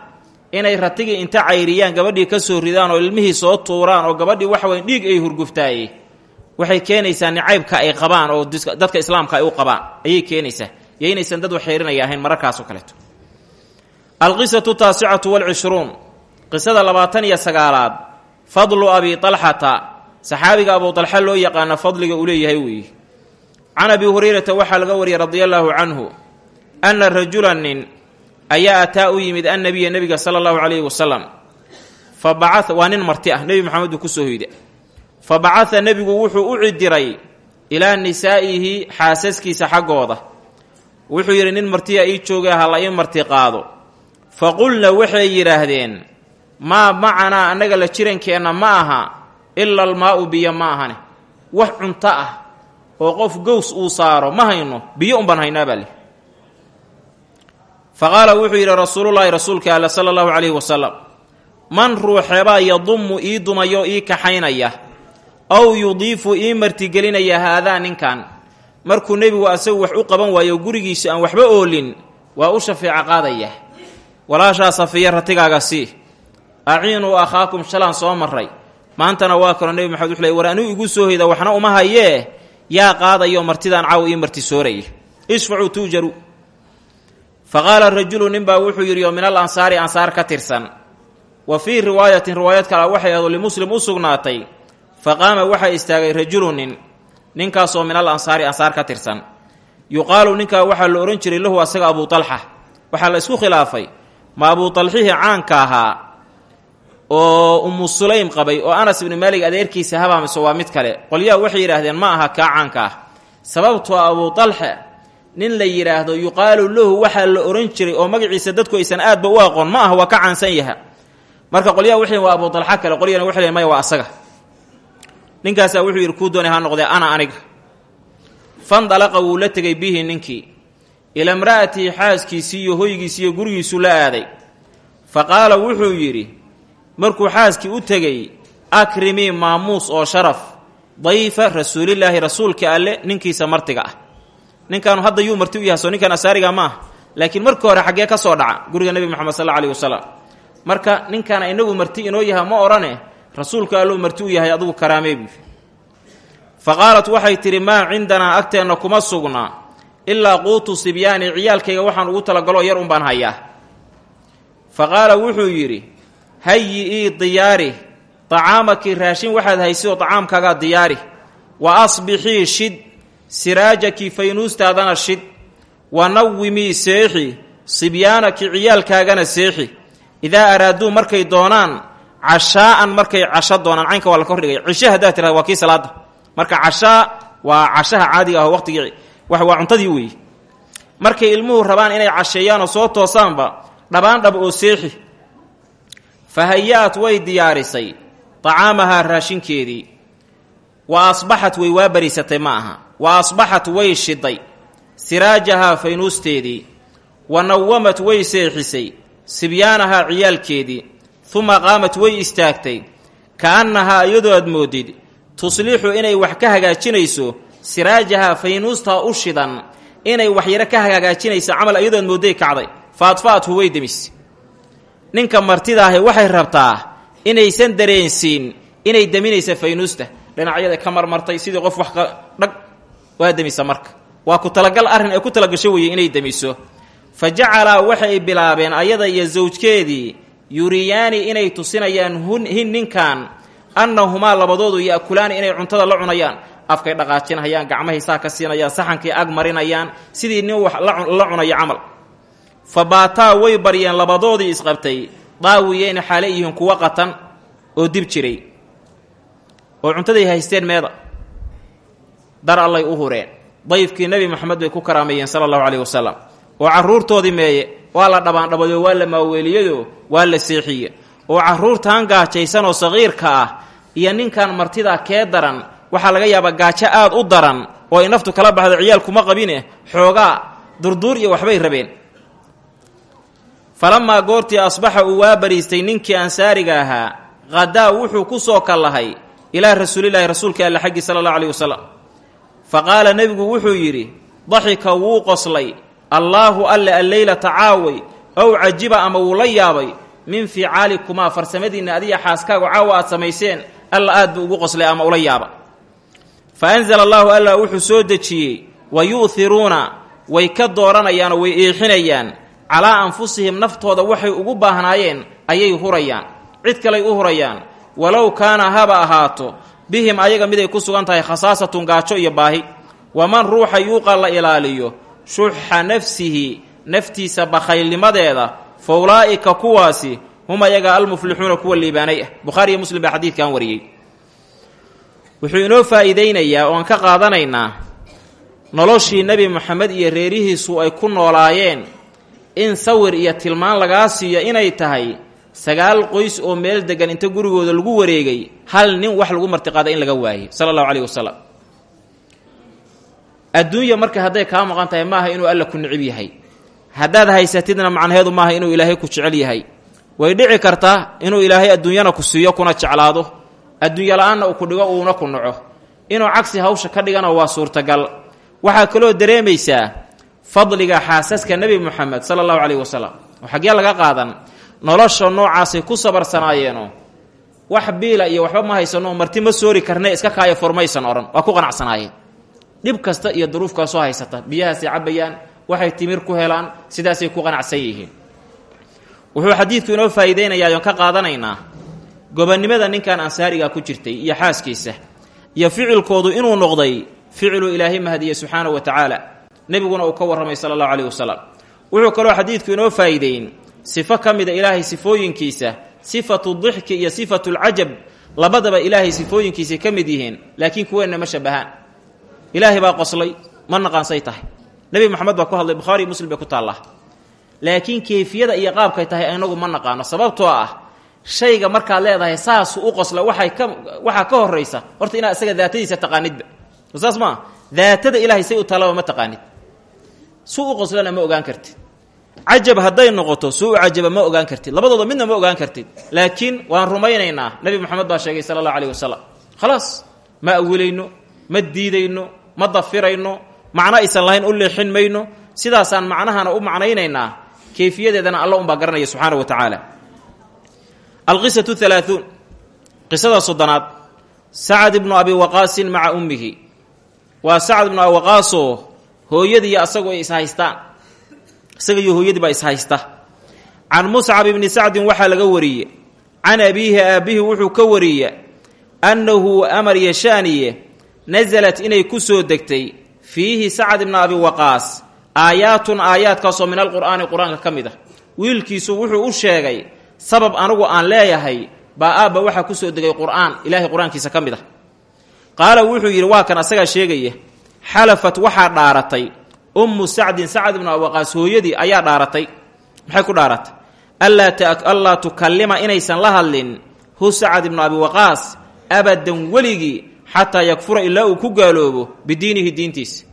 inay ratigii inta cayriyaan gabadhii ka soo ridaan oo ilmihii soo tuuraan oo gabadhii waxweyn dhiig ay hurguftaaye waxay keenaysaa nicaybka ay qabaan oo dadka islaamka ay u qabaan. Ayay keenaysaa iyo inaysan dad waxxeerinaya ahayn mararkaasoo kaleeto alqisatu taasicatu walcishruun qisada labaatan iyo sagaalaad. Fadlu abi talxata saxaabiga abu talxa loo yaqaana fadliga uu leeyahay weeye can abi hurayrata waxaa laga wariyay radia allaahu canhu anna rajulan nin ayaa ataa u yimid annabiya nebiga sala allahu calayhi wasalam fa bacaa waa nin marti ah nebi maxamed buu ku soo hoyda fa bacaa nebigu wuxuu u cidiray ilaa nisaa'ihi xaasaskiisa xaggooda. Wuxuu yidhi nin martiya ii joogay ha la ii marti qaado fa qulna waxay yidhaahdeen maa macanaa annaga la jirankeenna ma aha ila almaa'u biyo ma ahane wax cunto ah oo qof gows uu saaro ma hayno biyo unbaan haynaa baa leh. Fa wuxuu yidhi rasuulullaahi rasuulka alle sala allahu calayhi wasalam man ruuxeebaa yadumu ii dumayo ii kaxaynaya aw yudiifu ii martigelinaya haadaa ninkan markuu nebigu asagu wax u qaban waayo gurigiisa aan waxba oolin waa u shafeeco qaadaya walaashaa safiya ratigaaga sii aciinuu akhaakum shalaan soo maray maantana waa kaloo nebi maxamed wuxu ley war anuu igu soo hoyda waxna uma hayee. Yaa qaadayo martidaan caaw marti sooraya ishfacuu tuujaru. Fa qaala rajulu ninbaa wuxuu yidhi oo min al ansaari ansaar ka tirsan. Wa fii riwaayatin riwaayad kale waxay ahdo limuslim u sugnaatay. Fa qaama waxaa istaagay rajulu nin ninkaasoo min al ansaari ansaar ka tirsan. Yuqaalu ninkaa waxaa la odhan jiray lahu asaga abuu talxa. Waxaa la isku khilaafay ma abuu talxihii caanka ahaa oo umu sulaym qabay oo anas ibni maalig adeerkiisa habaa mise waa mid kale. Qolyaha waxay yidhaahdeen ma aha kaa caanka ah. Sababtoo abuu talxa nin la yidhaahdo yuqaalu lahu waxaa la odhan jiray oo magaciisa dadku aysan aadba u aqoon ma aha waa ka caansan yaha marka qolyaha waxay waa abuu talxa kale. Qolyana waxay maya waa asaga. Ninkaasaa wuxuu yidhi kuu doonay ha noqdee ana aniga. Fandalaqa wuu la tegay bihi ninkii ila imra'atihi xaaskiisii iyo hoygiisii iyo gurigiisu la aaday. Fa qaala wuxuu yidhi markuu xaaskii u tegey akrimii maamuus oo sharaf dayfa rasuulillaahi rasuulka alle ninkiisa martiga ah. Ninkaanu hadda yuu marti u yahay soo ninkan asaariga ma ah laakiin markii hore xaggee ka soo dhaca guriga nebi moxamed sal alla alih marka ninkaana inagu marti inoo yaha ma odhane rasuulka alluu marti u yahay adugu karaamee buu fa qaalat waxay tidhi maa cindanaa agteenna kuma sugna ilaa quutu sibyaani ciyaalkayga waxaan ugu talagaloo yar un baan hayaa. Fa qaala wuxuu yidhi hayi-ii diyaari dacaamakii raashin waxaad haysidoo dacaamkaagaa diyaari. Wa asbixii shid siraajaki faynuustaadana shid. Wa nawimii seexi sibyaanaki ciyaalkaagana seexi. Idaa araaduu markay doonaan cashaa'an markay casho doonaan. Caynka waa la kordhigay cishe haddaad tirahda waa kii salaada marka cashaa waa cashaha caadiga ah waqtigii waa cuntadii weeye markay ilmuhu rabaan inay casheeyaanoo soo toosaanba dhabaan dhab oo seexi. Fa haya-at way diyaarisay tacaamahaa raashinkeedii. Wa asbaxat way waa bariisatay ma aha. Wa asbaxat way shiday siraajahaa faynuusteedii. Wa nawamat way seexisay sibyaanahaa ciyaalkeedii. Uma qaamat way istaagtay ka-annahaa iyadoo aad moodid tuslixu inay wax ka hagaajinayso siraajahaa faynuustaa u shidan inay waxyaro ka hagaajinayso camal iyadoo aad moodday kacday faadfaathu way demis. Ninka martidaahi waxay rabtaa inaysan dareensiin inay deminaysa faynuusta. Dhinacyada ka marmartay sidii qof wax dhag waa demisa marka. Waa ku talagal arrin ay ku talagasho weeye inay demiso. Fa jacalaa waxay bilaabeen ayada iyo sawjkeedii yuriyaani inay tusinayaan hin ninkan annahumaa labadoodu ya'kulaani inay cuntada la cunayaan afkay dhaqaajinayaan gacmahay saa ka siinayaan saxankay ag marinayaan sidii nin wax la cunayo camal. Fa baataa way baryeen labadoodii isqabtay daawiyeyna xaale yihiin kuwa qatan oo dib jiray. Oo cuntaday haysteen meeda. Dar allay u hureen. Dayfkii nebi moxamed bay ku karaameeyeen sala allahu caleyhi wasalam oo carruurtoodii meeye waa la dhabaandhabadoo waa la maaweeliyadoo waa la seexiye. Oo carruurtan gaajaysanoo saqiirka ah iyo ninkan martida kee daran waxaa laga yaabaa gaajo aad u daran oo ay naftu kala baxda ciyaalkuma qabine xoogaa durduur iyo waxbay rabeen. Falamaa goortii asbaxa uu waa bariistay ninkii ansaariga ahaa qadaa wuxuu ku soo kallahay ilaa rasuulilaahi rasuulka alle xaggii sala allahu aleyhi wasalam fa qaala nebigu wuxuu yidhi daxika wuu qoslay allaahu alle alleylata caaway ow cajiba ama wuu la yaabay min ficaalikumaa farsamadiinna adiya xaaskaagu caawa aad samayseen alla aad buu ugu qoslay ama ula yaaba fa anzala allaahu alla wuxuu soo dejiyey wa yu'hiruuna way ka dooranayaanoo way eexinayaan calaa anfusihim naftooda waxay ugu baahnaayeen ayay hurayaan cid kaley u hurayaan walow kaana haba ahaato bihim ayaga miday ku sugan tahay khasaasatun gaajo iyo baahi waman ruuxa yuuqa la ilaaliyo shuxa nafsihi naftiisa bakhaylnimadeeda fa ulaa'ika kuwaasi hum ayaga almuflixuuna kuwa liibaanay ah bukhaari muslim baa xadiidkan wariyey wuxuu inoo faa'iidaynayaa oo aan ka qaadanaynaa noloshii nebi moxamed iyo reerihiisu ay ku noolaayeen in sawir iyo tilmaan lagaa siiyo inay tahay sagaal qoys oo meel degan inta gurigooda lagu wareegay hal nin wax lagu martiqaada in laga waayey sala allahu caleyhi wasalam adduunya marka hadday kaa maqan tahay maaha inuu alla ku nicib yahay. Haddaad haysatidna macnaheedu maaha inuu ilaahay ku jecel yahay. Way dhici kartaa inuu ilaahay adduunyana ku siiyo kuna jeclaado adduunya la'aanna uu ku dhigo uuna ku naco inuu cagsi hawsha ka dhigana waa suurtagal. Waxaa kaloo dareemaysaa fadliga xaasaska nebi moxamed sala allahu caleyhi wasalam oo xaggee laga qaadan. Nolosha noocaasay ku sabarsanaayeenoo wax biila iyo waxba ma haysano marti ma soori karne iska kaaya furmaysan odhan waa ku qanacsanaayeen. Dhib kasta iyo duruufkaasoo haysata. Biyahaasay cabbayaan waxay timir ku helaan sidaasay ku qanacsan yihiin wuxuu xadiidku inoo faa'iidaynayaa oon ka qaadanaynaa gobonnimada ninkan ansaariga ku jirtay iyo xaaskiisa iyo ficilkoodu inuu noqday ficilu ilaahay mahadiye subxaanahu wa tacaala nebiguna uu ka warramay sala allahu caleyhi wasalam wuxuu kaloo xadiidku inoo faa'iideyn sifo ka mida ilaahay sifooyinkiisa sifatu dixki iyo sifatu lcajab labadaba ilaahay sifooyinkiisay ka mid yihiin laakiin kuweenna ma shabahaan ilaahay baa qoslay ma naqaansay tahay. Nebi moxamed baa ku hadlay bukhaariy muslim bay ku taallaa. Laakiin keyfiyada iyo qaabkay tahay inagu ma naqaano sababtoo ah shayga markaad leedahay saasu u qosla waxay ka waxaa ka horraysa horta inaad isaga daatadiisa taqaanidba saas maa daatada ilaahay say u tallaba ma taqaanid. Su u qoslana ma ogaan kartid. Cajab hadday noqoto suu u ma ogaan kartid. Labadooda midna ma ogaan kartid. Laakiin waan rumaynaynaa nebi moxamed baa sheegay sala allahu aleyhi wasalam khalaas ma awilayno ma diidayno ma dafirayno macno aysan lahayn u leexin mayno. Sidaasaan macnahana u macnaynaynaa keyfiyadeedana alla unbaa garanaya subxaana wa tacaala alqisatu halaaثuun qisada soddonaad. Sacad ibnu abi waqaasin maca ummihi. Waa sacad ibnu abi waqaasoo hooyadiiyo asagu ay ishaystaan. Isaga iyo hooyadiibaa ishaysta. Can muscab ibni sacdin waxaa laga wariyey. Can abiihi aabbihi wuxuu ka wariye annahu amar yashaaniye nasalat inay ku soo degtay fiihi sacad ibna abi waqaas. Aayaatun aayaadkaasoo min alqur'aani qur'aanka ka mid ah. Wiilkiisu wuxuu u sheegay sabab anigu aan leeyahay baa aabba waxaa ku soo degay qur'aan ilaahay qur'aankiisa ka mid ah. Qaala wuxuu yidhi waa kan asagaa sheegaya xalafat waxaa dhaaratay ummu sacdin sacad ibnu abiwaqaas hooyadii ayaa dhaaratay. Maxay ku dhaaratay? Allaa tukallima inaysan la hadlin hu sacad ibnu abi waqaas abadan weligii xataa yakfura ilaa uu ku gaaloobo bidiinihi diintiisa.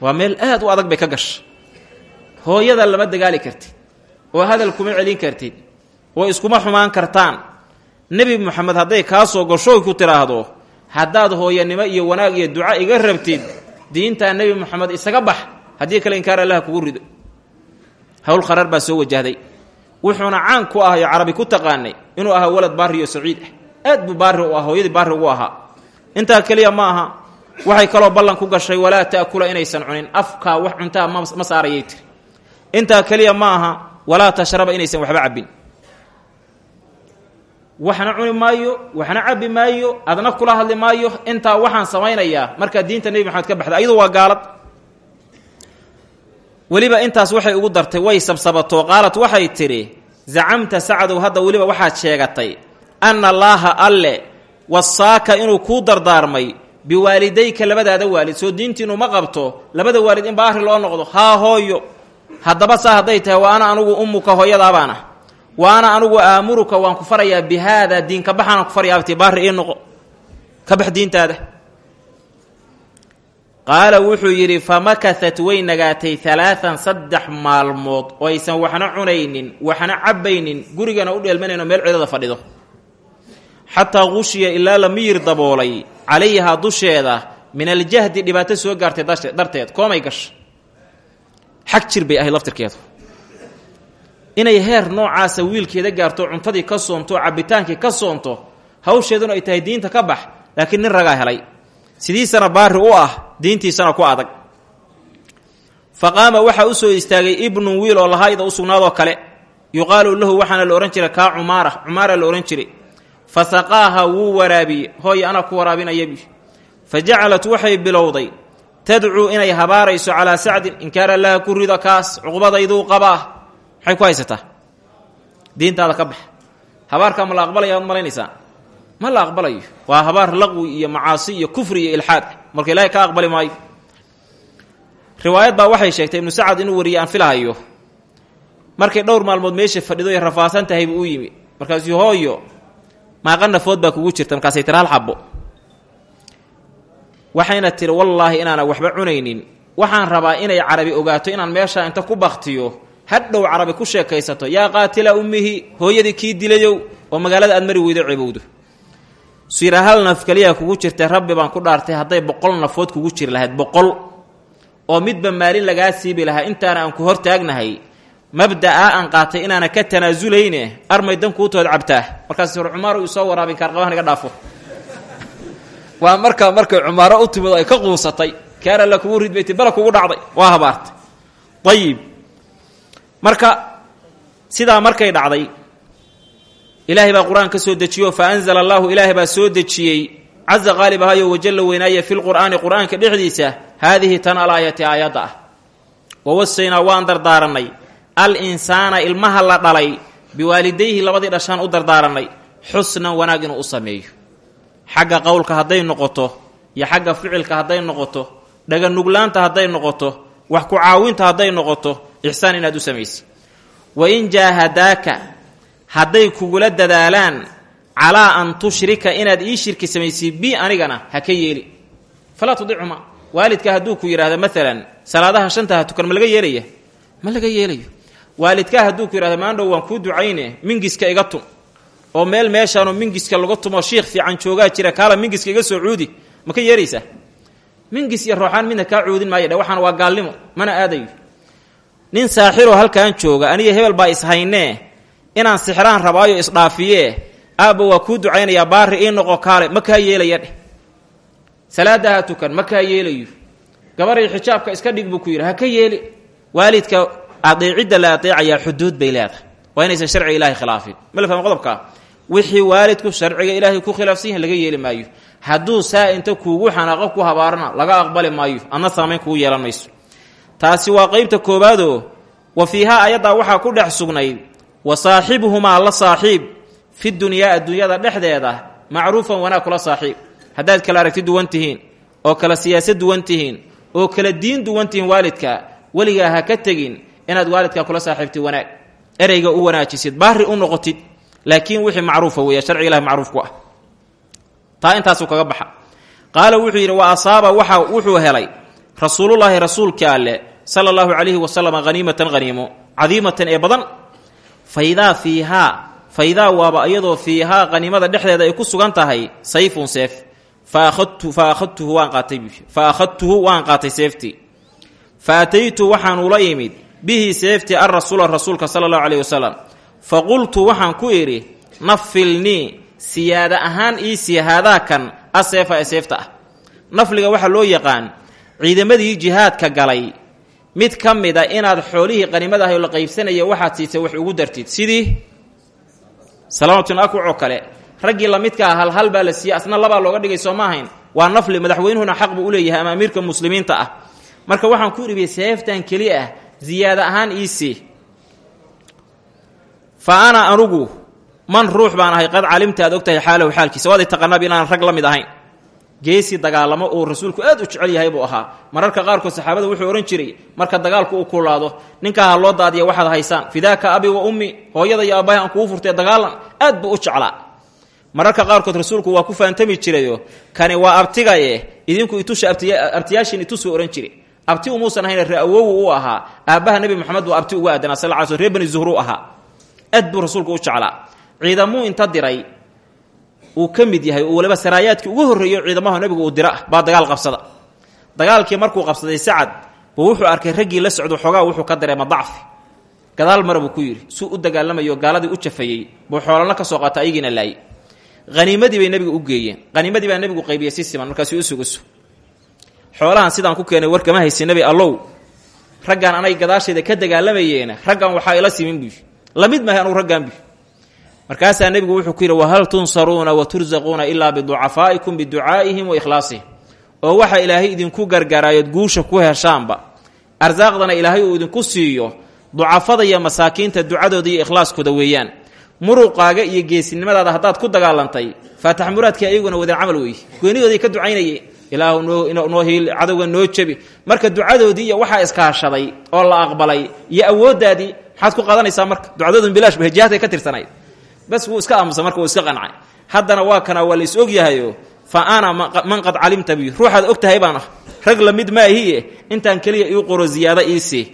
Waa meel aad u adag bay ka gasha hooyada lama dagaali kartid oo hadal kuma celin kartid oo iskuma xumaan kartaan. Nebi moxamed hadday kaa soo gashoy ku tidhaahdo haddaad hooyanimo iyo wanaag iyo duca iga rabtid diintaa nebi moxamed isaga bax haddii kale inkaar allaha kugu rido. Howl kharaar baa soo wajahday. Wuxuuna caan ku ahayo carabi ku taqaanay inuu ahaa walad baari oo saciid. Ah aad buu baari u ah hooyadii baari ugu ahaa. Intaa keliya ma aha waxay kaloo ballan ku gashay walaa ta'kula inaysan cunin. Afkaa wax cuntaa ma saarayay tiri. Intaa ma aha walaa tashraba inaysan waxba cabbin waxna cuni maayo waxna cabbi maayo adna kula hadli maayo intaa waxaan samaynayaa markaa diinta nebi maxamed ka baxda ayadu waa gaalad. Weliba intaas waxay ugu dartay way sabsabato qaalad waxay tidhi zacamta sacadow hadda weliba waxaad sheegatay anna allaaha alle wasaaka inuu kuu dardaarmay biwaalidayka labadaada waalid. Soo diintiinu ma qabto labada waalid in baari loo noqdo haa hooyo haddaba saa hadday tahay wa ana anugu ummuka hooyadaabaana wa ana anugu aamuruka waan ku farayaa bi haada diinka baxaanaan ku faraya abti baari noqo. Ka bax diintaada. Qaala wuxuu yidhi famakahat way nagaatay alaaan saddex maalmood. Oo aysan waxna cunaynin waxna cabbaynin gurigana u dheelmanayno meel cidada fadhido. Xataa qushiya ilaa la miyir daboolay calayhaa dusheeda min aljahdi dhibaato soo gaartay darteed koomay gasha xag jir bay ahayd laftirkeedu inay heer noocaasa wiilkeeda gaarto cuntadii ka soonto cabbitaankii ka soonto hawsheeduna ay tahay diinta ka bax laakiin nin ragaa helay. Sidiisana baari u ah diintiisana ku adag. Fa qaama waxaa u soo istaagay ibnun wiil oo lahaayda u sugnaadoo kale. Yuqaalu lahu waxaana la odhan jiray kaa cumaara. Cumaara la odhan jiray. Fa saqaaha wuu waraabiyey hooy anaa ku waraabinayabi fa jacalat waxay bilowday tadcuu inay habaarayso calaa sacdin inkaar allaha ku rido kaas cuqbadayduu qabaa maxay ku haysataa diintaada ka bax. Habaarkaa ma la aqbalaya ad malaynaysaa? Ma la aqbalayo. Waa habaar laqwi iyo macaasi iyo kufri iyo ilxaad. Ah marka ilaahay ka aqbali maayo. Riwaayad baa waxay sheegtay ibnu sacad inuu wariye aan filahayo. Markay dhowr maalmood meesha fadhido ay rafaasan tahay buu u yimi. Markaasuu hooyo maaqa nafood baa kugu jirta. Markaasay tiri hal xabo waxayna tiri wallaahi inaana waxba cunaynin. Waxaan rabaa inay carabi ogaato inaan meeshaa inta ku baktiyo hadhow carabi ku sheekaysato yaa qaatila ummihi hooyadii kii dilayow oo magaalada aad mari weydo ceebowdo sira hal naf keliya kugu jirtay rabbi baan ku dhaartay hadday boqol nafood kugu jiri lahayd boqol. Oo midba maalin lagaa siibi lahaa intaana aan ku hor taagnahay mabda'aa aan qaatay inaana ka tanaazulayne armay dan kuutood cabtaa. Markaas hor cumaaro uu soo waraabin kaarqabahan iga dhaafo. Waa markaa markay cumaaro u timid ay ka quusatay kaar alla kugu ridbaytay bala kugu dhacday. Waa habaartay. Ayib marka sidaa markay dhacday ilaahay baa qur'aan ka soo dejiyo fa anzala allaahu ilaahay baa soo dejiyey. Casa qaalib ahayo wajalla weynaaya fi lqur'aani qur'aanka dhexdiisa haadihi tan alaayati aayadda ah. Wawasaynaa waan dardaaranay al insaana ilmaha la dhalay biwaalidayhi labadii dhashaan u dardaaranay xusnan wanaag inuu u sameeyo. Xagga qowlka hadday noqoto iyo xagga ficilka hadday noqoto dhaganuglaanta hadday noqoto wax ku caawinta hadday noqoto ixsaan inaad u samaysid wa in jaahadaaka hadday kugula dadaalaan calaa an tushrika inaad ii shirki samaysid bi anigana ha ka yeeli. Falaa tudicuma waalidka hadduu ku yidhahdo maalan salaadaha shantaha tukan ma laga yeelaya ma laga yeelayo. Waalidkaa hadduu ku yidhahdo maandhow waan kuu ducayne mingiska iga tum. Oo meel meeshaanoo mingiska laga tumo shiikh fiican joogaa jira kaala mingiska iga soo cuudi. Ma ka yeeraysaa mingis iyo rooxaan midna kaa cuudin maayo dhe waxaan waa gaalnimo mana aadayo nin saaxiroo halkan jooga aniga hebel baa ishaynee inaan sixraan rabaayo isdhaafiyee aabba waa kuu ducaynayaa baari ii noqo kaale ma kaa yeelaya dheh salaadaha tukan ma xijaabka iska dhig buu ku yidhi ha ka yeeli. Waalidka adeecidda la adeecayaa xuduud bay leedahay. Waa inaysan sharciga ilahay khilaafin. Mala fahma qodobkaa? Wixii waalidku sharciga ilaahay ku khilaafsan laga yeeli maayo hadduu saa inta kuugu xanaaqo ku habaarana laga aqbali maayo adna saamayn kugu yeelan mayso. Taasi waa qeybta koowaadoo wa fiihaa ayaddaa waxaa ku dhex sugnayd wa saaxibuhumaa la saaxiib fi dunyaa adduunyada dhexdeeda macruufan wanaag kula saaxiib. Haddaad kala aragti duwan tihiin oo kala siyaasad duwan tihiin oo kala diin duwan tihiin waalidka weligaa ha ka tegin inaad waalidkaa kula saaxiibtid wanaag. Ereyga u wanaajisid baari u noqotid laakiin wixii macruufa weeya sharciga ilahi macruuf ku ah taa intaasuu kaga baxa. Qaala wuxuu yidhi wa asaaba waxa wuxuu helay rasuulullaahi rasuulka alle sala allahu calayhi wasalam haniimatan haniimo cadiimatan ee badan. Faidaa fiihaa faidaa waaba iyadoo fiihaa haniimada dhexdeeda ay ku sugan tahay sayfun seef. Fa aadtu fa akhadtuhu waan qaatay fa akhadtuhu waan qaatay seeftii. Fa ataytu waxaan ula yimid bihi seeftii an rasuula rasuulka sala allahu calayhi wasalam fa qultu waxaan ku idhi nafilnii siyaada ahaan ii sii haadaakan aseefa ee seefta ah. Nafliga waxaa loo yaqaan ciidamadii jihaadka galay. Mid ka mid a inaad xoolihii qanimada ahay oo la qaybsanaya waxaad siisay wax ugu dartid. Sidii? Salaamatun akwac oo kale raggii lamidka ah hal hal baa la siiyey asna labaa looga dhigay soo waa nafli madaxweynuhuna xaq buu u leeyahay ama amiirka muslimiinta ah. Marka waxaan ku idhibiy seeftan keli ah ziyaada ahaan iisii fa ana anugu man ruux baan ahay qad calimta aad ogtahay xaalahu xaalkiisa. Waaday taqanaab inaan rag la mid ahayn geesi dagaalamo uu rasuulku aad u jecel yahay buu ahaa. Mararka qaarkood saxaabada wuxuu odhan jiray marka dagaalku uu kulaado ninkaa ha loo daadiya waxaad haysaan. Fidaaka abi wa ummi hooyada iyo aabbahay aan kugu furtay dagaalan aad buu u jeclaa. Mararka qaarkood rasuulku waa ku faantami jirayo kani waa abtigaye idinku itusha abtiyaashin itusuu odhan jire abti umuusan ahayn ra'awowu u ahaa. Aabbaha nebi moxamed buu abti uga aadanaa sal l sl bani zuhru ahaa. Aad rasuulku u jeclaa ciidamuu inta diray uu ka mid yahay oo waliba saraayaadkii ugu horreeyo ciidamaha nebigu uu dira baa dagaal qabsada. Dagaalkii markuu qabsaday sacad buu wuxuu arkay raggii la socdo xoogaa wuxuu ka dareema dacfi gadaal mara buu ku yidhi suu u dagaalamayo gaaladii u jafayey buu xoolana ka soo qaata ayagiina laayay. Haniimadii bay nebiga u geeyeen. Haniimadii baa nebigu qaybiyey si siman markaasuu usuguso xoolahan sidaan ku keenay warkama haysa nebi allow. Raggaan anay gadaasheeda ka dagaalamayeena raggan waxaa ila simin buy la mid maahay anugu raggaan buy markaasaa nebigu wuxuu ku yidhi wahal tunsaruuna wa tursaquuna ilaa biducafaa'ikum biducaa'ihim wa ikhlaasihim. Oo waxa ilaahay idinku gargaraayood guusha ku heshaanba. Arsaaqdana ilaahay uu idinku siiyo ducafada iyo masaakiinta ducadooda iyo ikhlaaskooda weeyaan. Muruqaaga iyo geesinimadaada haddaad ku dagaalantay faatax muraadkii ayaguna wadeen camal weeye goonidooday ka ducaynayeen ilaahu noo hiil cadowga noo jebi. Marka ducadoodii iyo waxaa iskaashaday oo la aqbalay iyo awooddaadii maxaad ku qaadanaysaa marka? Ducadoodun bilaash jihaadkay ka tirsanayd bas wuu iska aamusa marka wuu iska qancay haddana waa kana waa la is ogyahayo fa ana man qad calimta bi ruuxaad og tahay baan ah. Rag la mid maahiye intaan keliya ii qoro ziyaado iisii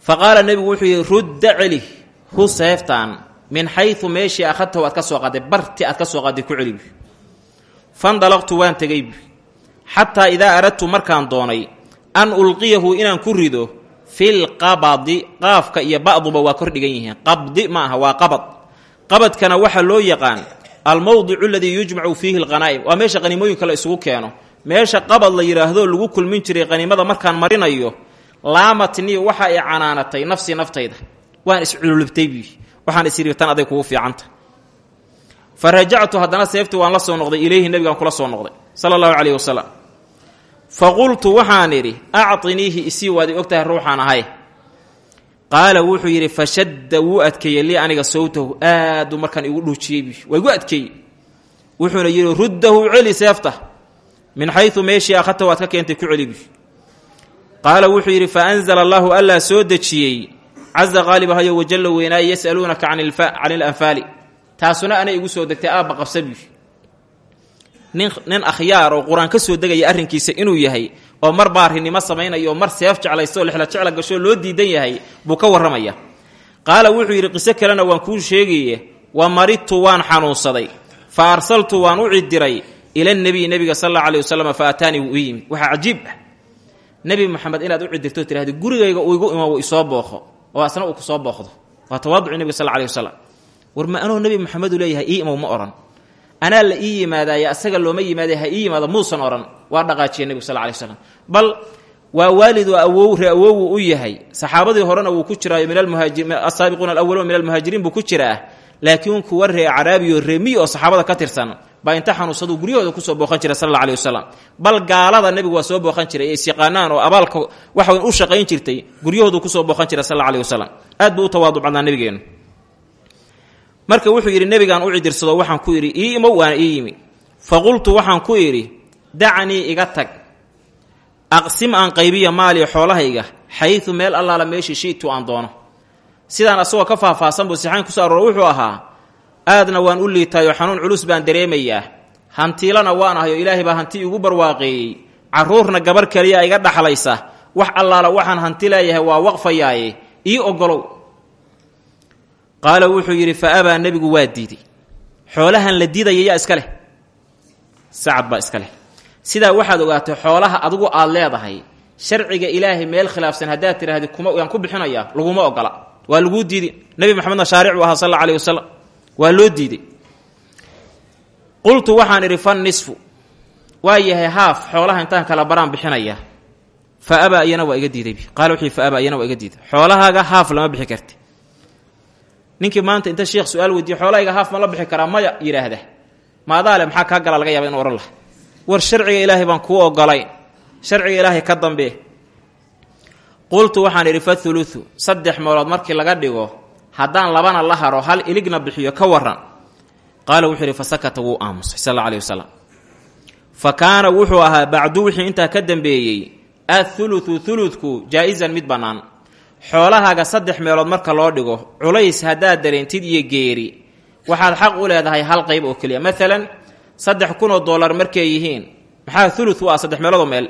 fa qaala nebigu wuxuu yidhi rudda celi hu seeftaan min xayu meeshii akhadtahu aad ka soo qaaday barti aad ka soo qaaday ku celibi fandalaqtu waan tegaybi xataa idaa aradtu markaan doonay an ulqiyahu inaan ku filqabadi qaafka iyo ba'duba waa kor dhigan yihiin. Qabdi ma aha waa qabad. Qabadkana waxaa loo yaqaan almowdicu aladii yujmacu fiihi alqhanaa'im waa meesha qaniimooyinka la isugu keeno. Meesha qabad la yidhaahdo lagu kulmin jiray qaniimada markaan marinayo laamatnii waxa ay canaanatay nafsii naftayda. Waan iscululubtay bi waxaan isyidhi tan aday kugu fiicanta. Fa rajactu haddana seeftii la soo noqday ilayhi nebigaan kula soo noqday sala allahu caleyhi wasalam fa qultu waxaan idhi acطiniihi isii waad i og tahay ruuxaan ahay. Qaala wuxuu yidhi fashadda wuu adkeeyey lii aniga sawtahu aaduu markaan igu dhuujiyey waa igu adkeeyey. Wuxuuna yidhi ruddahu celi seefta min xayu meeshii akhadtahu aad ka keentay ku celi bi qaala wuxuu yidhi fa anzala allaahu allaa soo dejiyey casa qaalibahayo wajalla weynaaye yas'aluunaka can ilanfaali taasuna anay igu soo degtay aabba qabsa bi nin akhyaar oo qur'aan ka soo degaya arrinkiisa inuu yahay oo mar baarinimo samaynayo oo mar seef jeclaysta oo lexla jecla gashoo loo diidan yahay buu ka warramaya. Qaala wuxuu yidhi qiso kalena waan kuu sheegaye wa maridtu waan xanuunsaday. Fa arsaltu waan u cidiray ila nebiy nebiga sal alla aleyh wasalam fa ataanii wuu ii yimid. Waxaa ah. Inaad u cidirto tirahda gurigayga uu igu imo isoo booqo oo asna uu ku soo booqdo. Waa tawaaduci nebiga sal aleyh wasalam war ma anoo nebi leeyahay ii imow ma odhan anaa la ii yimaadaaye asaga looma yimaada ha ii muusan odhan waa dhaqaajiya nebigu sal lay slam bal waa waalid awow re awowu u yahay. Saxaabadii horena wuu ku jiraayo min asaabiquuna alawalun min almuhaajiriin buu ku jiraa. Laakiin kuwa ree caraabiyo reemiy oo saxaabada ka tirsan baa inta xanuunsadu guryahooda ku soo booqan jira sal alla wasalam bal gaalada nebigu waa soo booqan jiray ee isyaqaanaan oo abaalka waxawn u shaqayn jirtay guryahoodu ku soo booqan jira sal alla wasalam aad buu u tawaaduc badnaa marka wuxuu yidhi nebigaan u cidirsado waxaan ku idhi ii imo waana ii yimi fa qultu waxaan ku idhi dacnii iga tag. Aqsim aan qaybiya maaliya xoolahayga xayu meel allaala meeshii shiitu aan doono. Sidaan asagoo ka faahfaahsan buu sixayn ku soo aroora wuxuu ahaa aadna waan u liitaayoo xanuun culus baan dareemayaa. Hantiilana waan ahay oo ilaahay hanti igu barwaaqeeyey. Carruurna gabar keliya iga dhaxlaysa. Wax allaala waxaan hanti leeyahay waa waqfayaaye. Ii ogolow qaala wuxuu yidhi fa abaa nebigu waa diiday. Xoolahan la diidaya yaa iska leh. Sacad baa iska leh. Sidaa waxaad ogaatay xoolaha adigu aad leedahay sharciga ilaahay meel khilaafsan haddaad tidhaahdi kuma yaan ku bixinayaa laguma ogola. Waa laguu diiday. Nebi maxamedna shaaric uu ahaa sal alla waa loo diiday. Qultu waxaan idhi fan nisfu. Waa yahay haaf xoolaha intaan kala baraan bixinaya. Fa abaa waa iga diiday. Qaala wuxuu fa abaa waa iga diiday. Xoolahaaga haaf lama bixi karti ninkii maanta inta sheekh su'aal weydiiye xoolahayga haaf ma la bixi karaa maya yidhaahda maadaale maxaa kaa gala laga yaaba inu ohan laha war sharciga ilaahay baan kuu ogolayn sharciga ilaahay ka dambe. Qultu waxaan idhi fa thuluthu. Saddex meelood markii laga dhigo haddaan labana la haro hal iligna bixiyo ka waran qaala wuxuu yidhi fa sakata wuu aamusay sal alih wasalam fa kaana wuxuu ahaa bacdu wixii intaa ka dambeeyey athuluthu thuludku jaa-isan mid bannaan xoolahaaga saddex meelood marka loo dhigo culays haddaad dareentid iyo geeri waxaad xaq u leedahay hal qayb oo keliya. Maalan saddex kunoo dollar markay yihiin maxaa thuluth u ah saddex meeloodoo meel?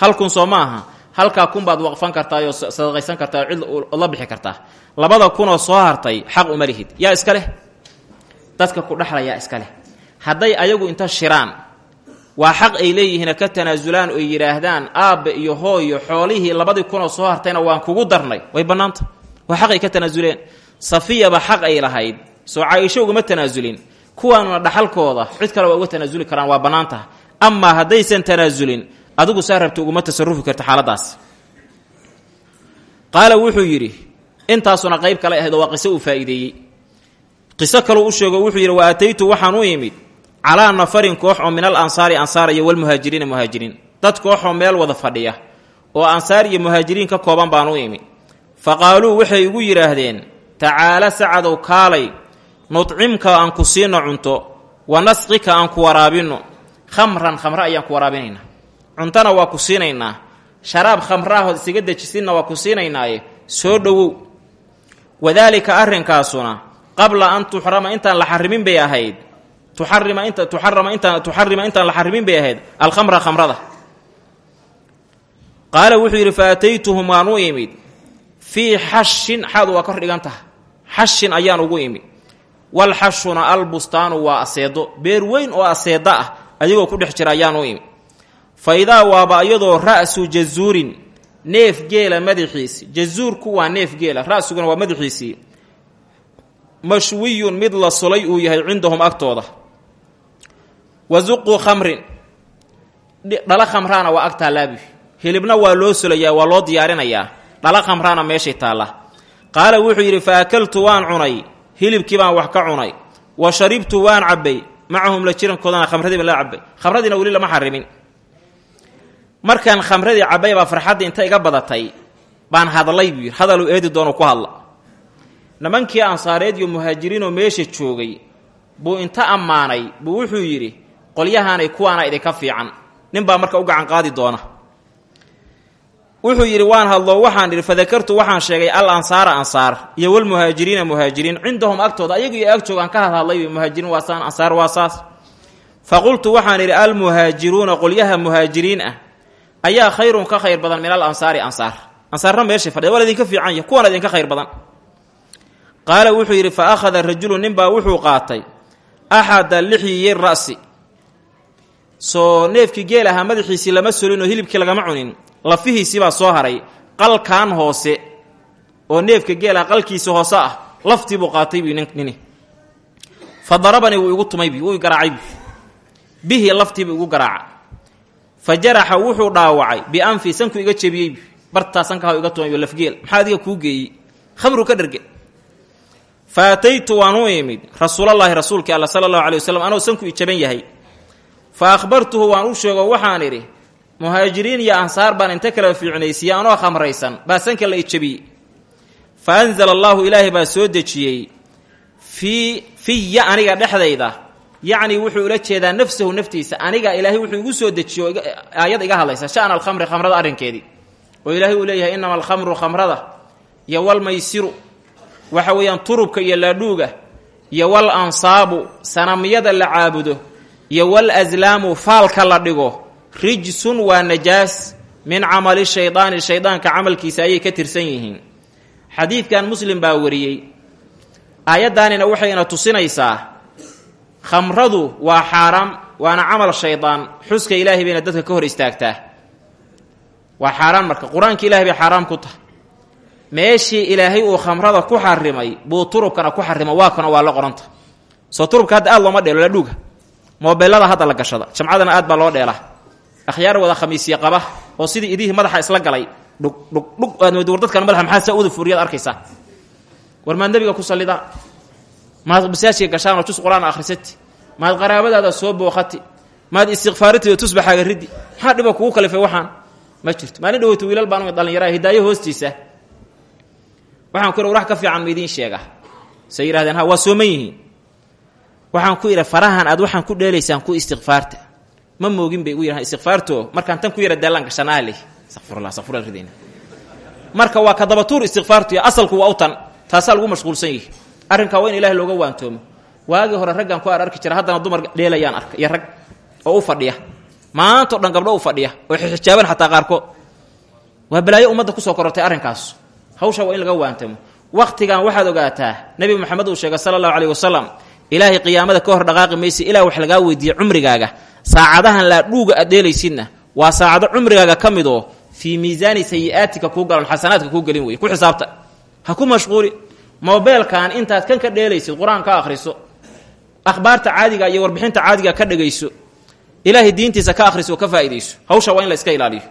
Hal kun soo ma aha. Halkaa kun baad waqfan kartaa oo sadaqaysan kartaa oo cid od la bixi kartaa. Labada kunoo soo hartay xaq uma lihid. Yaa iska leh? Dadka ku dhexlayaa iska leh. Hadday ayagu inta shiraan waa xaq ay leeyihiina ka tanaasulaan oo yidhaahdaan aabbe iyo hooyo xoolihii labadii kunoo soo hartayna waan kugu darnay. Way bannaanta. Waa xaq ay ka tanaasuleen safiyaba xaq ay lahayd. Soo caaisho ugama tanaasulin kuwaanuna dhaxalkooda cid kale waa uga tanaasuli karaan waa bannaantaha amaa haddaysan tanaasulin adigu saa rabta uguma tasarufi karta xaaladaas. Qaala wuxuu yidhi intaasuna qayb kale ahayd waa qiso uu faa'iideeyey. Qiso kaleu u sheego wuxuu yidhi wa ataytu waxaan u imid calaa nafarin koox oo min al ansaari ansaar iyo walmuhaajiriina muhaajiriin. Dad kooxoo meel wada fadhiya oo ansaar iyo muhaajiriin ka kooban baan u imid fa qaaluu waxay igu yidhaahdeen tacaala sacadow kaalay nudcimka aan ku siino cunto wa nasqika aan ku waraabinno. Khamran khamre ayaan ku waraabinaynaa cuntona waa ku siinaynaa. Sharaab khamraahood isaga dejisinna waa ku siinaynaaye. Soo dhowow. Wadaalika arrinkaasuna qabla an tuxrama intaan la xarimin bay ahayd tuxarima inta tuxarama intaan tuxarima intaan la xarimin bay ahayd. Alkhamra khamrada. Qaala wuxuu yidhi fa ataytuhum waan u imid. Fii xashin xaadu waa kor dhigan taha xashin ayaan ugu imid. Walxashuna albustaanu waa aseedo beer weyn oo aseeddo ah ayagoo ku dhex jira ayaan u imid. Fa idaa waaba iyadoo ra'su jazuurin neef geela madaxiisi. Jazuurku waa neef mid la sulay uu yahay cindahum agtooda wa zuqu khamrin dhala khamraana waa ag taallaabi hilibna waa loo sulayaa waa loo diyaarinayaa dhala khamraana meeshay taalla. Qaala wuxuu yidhi fa akaltu waan cunay. Hilibkii baan wax ka cunay. Wa sharibtu waan cabbay. Macahum la jirankoodana khamradii la cabbay. Khamradiina weli lama xarimin markaan khamradii cabbay baa farxaddii inta iga badatay baan hadlay buu yidhi. Hadaluu eedi doono ku hadla. Nimankii ansaareed iyo muhaajiriinoo meesha joogay buu inta ammaanay buu wuxuu yidhi qolyahaanay kuwaana idinka fiican. Ninbaa marka u gacan qaadi doona. Wuxuu yidhi waan hadlo waxaan idhi fadakartu waxaan sheegay al ansaara ansaar iyo walmuhaajiriina muhaajiriin. Cindahum agtooda ayagu iyo ag ka hadhadlay muhaajiriin waa saan ansaar waa saas. Fa qultu waxaan idhi qolyaha muhaajiriin ah ayaa khayrun ka khayr badan min al ansaari ansaar. Ansaarna meeshay fadhiya waa idinka fiican yahy kuwana idinka khayr badan. Qaala wuxuu yidhi fa akhada rajulu ninbaa wuxuu qaatay axada lixyiyi ra'si soo neefkii geel ahaa madaxiisii lama solin oo hilibkii lagama cunin. Lafihiisiibaa soo haray. Qalkaan hoose oo neefka geelaha qalkiisi hoose ah laftiibuu qaatay bu nini. Fa darabanii wuu igu tumay bi wuu garaacay bi bihi laftiibu igu garaaca fa jaraxa wuxuu dhaawacay bianfi sanku iga jebiyey bartaa sankaha iga tumayo lafgeel maxaa adiga kuu geeyey? Khamru ka dherge fa ataytu waan u imid. Rasuulallaahi rasuulkii alla sala allahu alay wasalam anoo sanku i jaban yahay fa akhbartuhu waan u sheego waxaan idhi muhaajiriin iyo ansaar baan inta kala fiicnaysiiye anoo khamraysan baa sanka la ijabiyey fa anzala allaahu ilaahay baa soo dejiyey. Fii fiya aniga dhexdayda. Yacni wuxuu ula jeedaa nafsahu naftiisa. Aniga ilaahay wuxuu igu soo dejiyo aayad iga hadlaysa sha'na alkhamri khamrada arrinkeedii oo ilaahay uu leeyahay innama alkhamru khamrada iyo walmaysiru waxa weeyaan turubka iyo laadhuuga iyo wal ansaabu sanamyada la caabudo iyo wal aslaamu faalka la dhigo. Rijsun waa najaas min camali shaydaani shaydaanka camalkiisa ayay ka tirsan yihiin. Xadiidkan muslim baa wariyey. Aayaddaanina waxayna tusinaysaa khamradu waa xaaraam waana camal shaydaan. Xuska ilaahay bayna dadka ka hor istaagtaa. Waa xaaraan marka qur'aanka ilahay bay xaaraam ku tahay. Meeshii ilaahay uu khamrada ku xarimay buu turubkana ku xarima waa kana waa la qoranta. Soo turubka hadda aad looma dheelo la dhuuga moobeelada hadda la gashada. Jamcadana aad baa loo dheelaa. Akhyaar wada khamiisya qaba oo sidii idihii madaxa isla galay. Dhug dhug dhug aad war dadkan madaxa maxaa saa uda fuuriyaad war maad nebiga ku sallida. Maad masaajka gashaan oo jus qur'aan akhrisati. Maad qaraabadaada soo booqati. Maad istikfaariti oo tusbaxaaga ridi. Maxaa dhiba kugu kalifay waxaan? Ma jirto. Maalin dhaweyta wiilal baan dhallinyaraha hidaayo hoostiisa. Waxaan ku wax ka fiican ma sheega. Say ha waa waxaan ku idhi farahan aad waxaan ku dheelaysaan ku istikfaarta ma moogin bay ugu yidhahan istikfaarto markaan tan ku yara daallaan gashanaa leh astaqfirullah astaqfirullah marka waa ka istikfaartu iyo asalku waa u tan lagu mashquulsan yihi. Arrinkaa waa in looga waantoomo. Waagii hore raggan ku ar arki jira haddana dumar dheelayaan arka iyo rag oo u fadhiya. Maantao dhan gabdho u fadhiya oo xijaaban xataa qaarkood. Waa balaayo ummadda ku soo korortay arrinkaas. Hawsha waa in laga waantamo wakhtigan waxaad ogaataa nebi moxamed uu sheegay sala allahu wasalam ilaahay qiyaamada ka hor dhaqaaqi maysa ilaa wax lagaa weydiiye cumrigaaga. Saacadahan laadhuuga aad dheelaysidna waa saacado cumrigaaga ka mid oo fii miisaani sayi-aatika kuu galan xasanaadka kuu gelin wey ku xisaabta. Ha ku mashquuli. Mobeelkan intaad kan ka dheelaysid qur'aan ka akhriso akhbaarta caadiga iyo warbixinta caadiga ka dhegayso ilaahay diintiisa ka akhriso oo ka faa'iidayso. Hawsha waa in la iska ilaaliyo.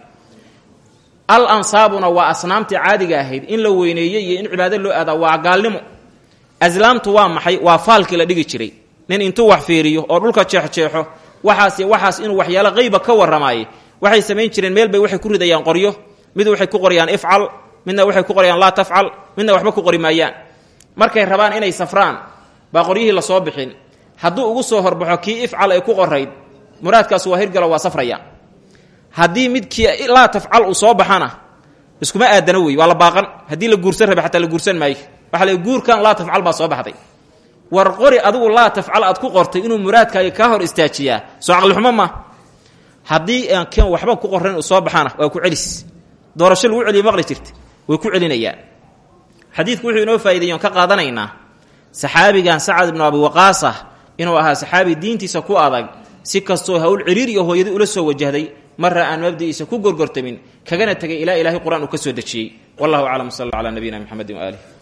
Al ansaabuna waa asnaamtii caadiga ahayd. In la weyneeye iyo in cibaado loo aadaa waa gaalnimo aslaamtu waa maxay? Waa faalkii la dhigi jiray. Nin intuu wax fiiriyo oo dhulka jeexjeexo waxaas waxaas inuu waxyaalo qayba ka warramaayey. Waxay samayn jireen meel bay waxay ku ridayaan qoryo mid waxay ku qorayaan ifcal midna waxay ku qorayaan laa tafcal midna waxba ku qori markay rabaan inay safraan baa qoryihii la soo bixin. Hadduu ugu soo horbaxo kii ifcal ay ku qorayd muraadkaas waa hirgalo waa safraya. Haddii midkii laa tafcal uu soo baxana iskuma aadana wey waa baaqan. Haddii la guursan rabe xataa la guursan maayo waxa la guurkan laa tafcal baa soo baxday. War qori adigu laa tafcal aad ku qortay inuu muraadkaaga kaa hor istaajiyaa. Soo caqlixumo ma. Haddii aan kan waxba ku qoran soo baxana waa ku celis. Doorasho lagu celiya maqli jirta. Way ku celinayaan. Xadiidku wuxuu inoo faa'ideeyon ka qaadanaynaa. Saxaabigan sacad ibnu abi waqaas ah inuu ahaa saxaabi diintiisa ku adag si kastoo hawl ciriir iyo hooyadii ula soo wajahday marra aan mabdi'iisa ku gorgortamin kagana tegay ilaa ilaahay qur'aan uu ka soo dejiyey. Wallahu aclam sal alla calaa nabiyina mxamedin waaalih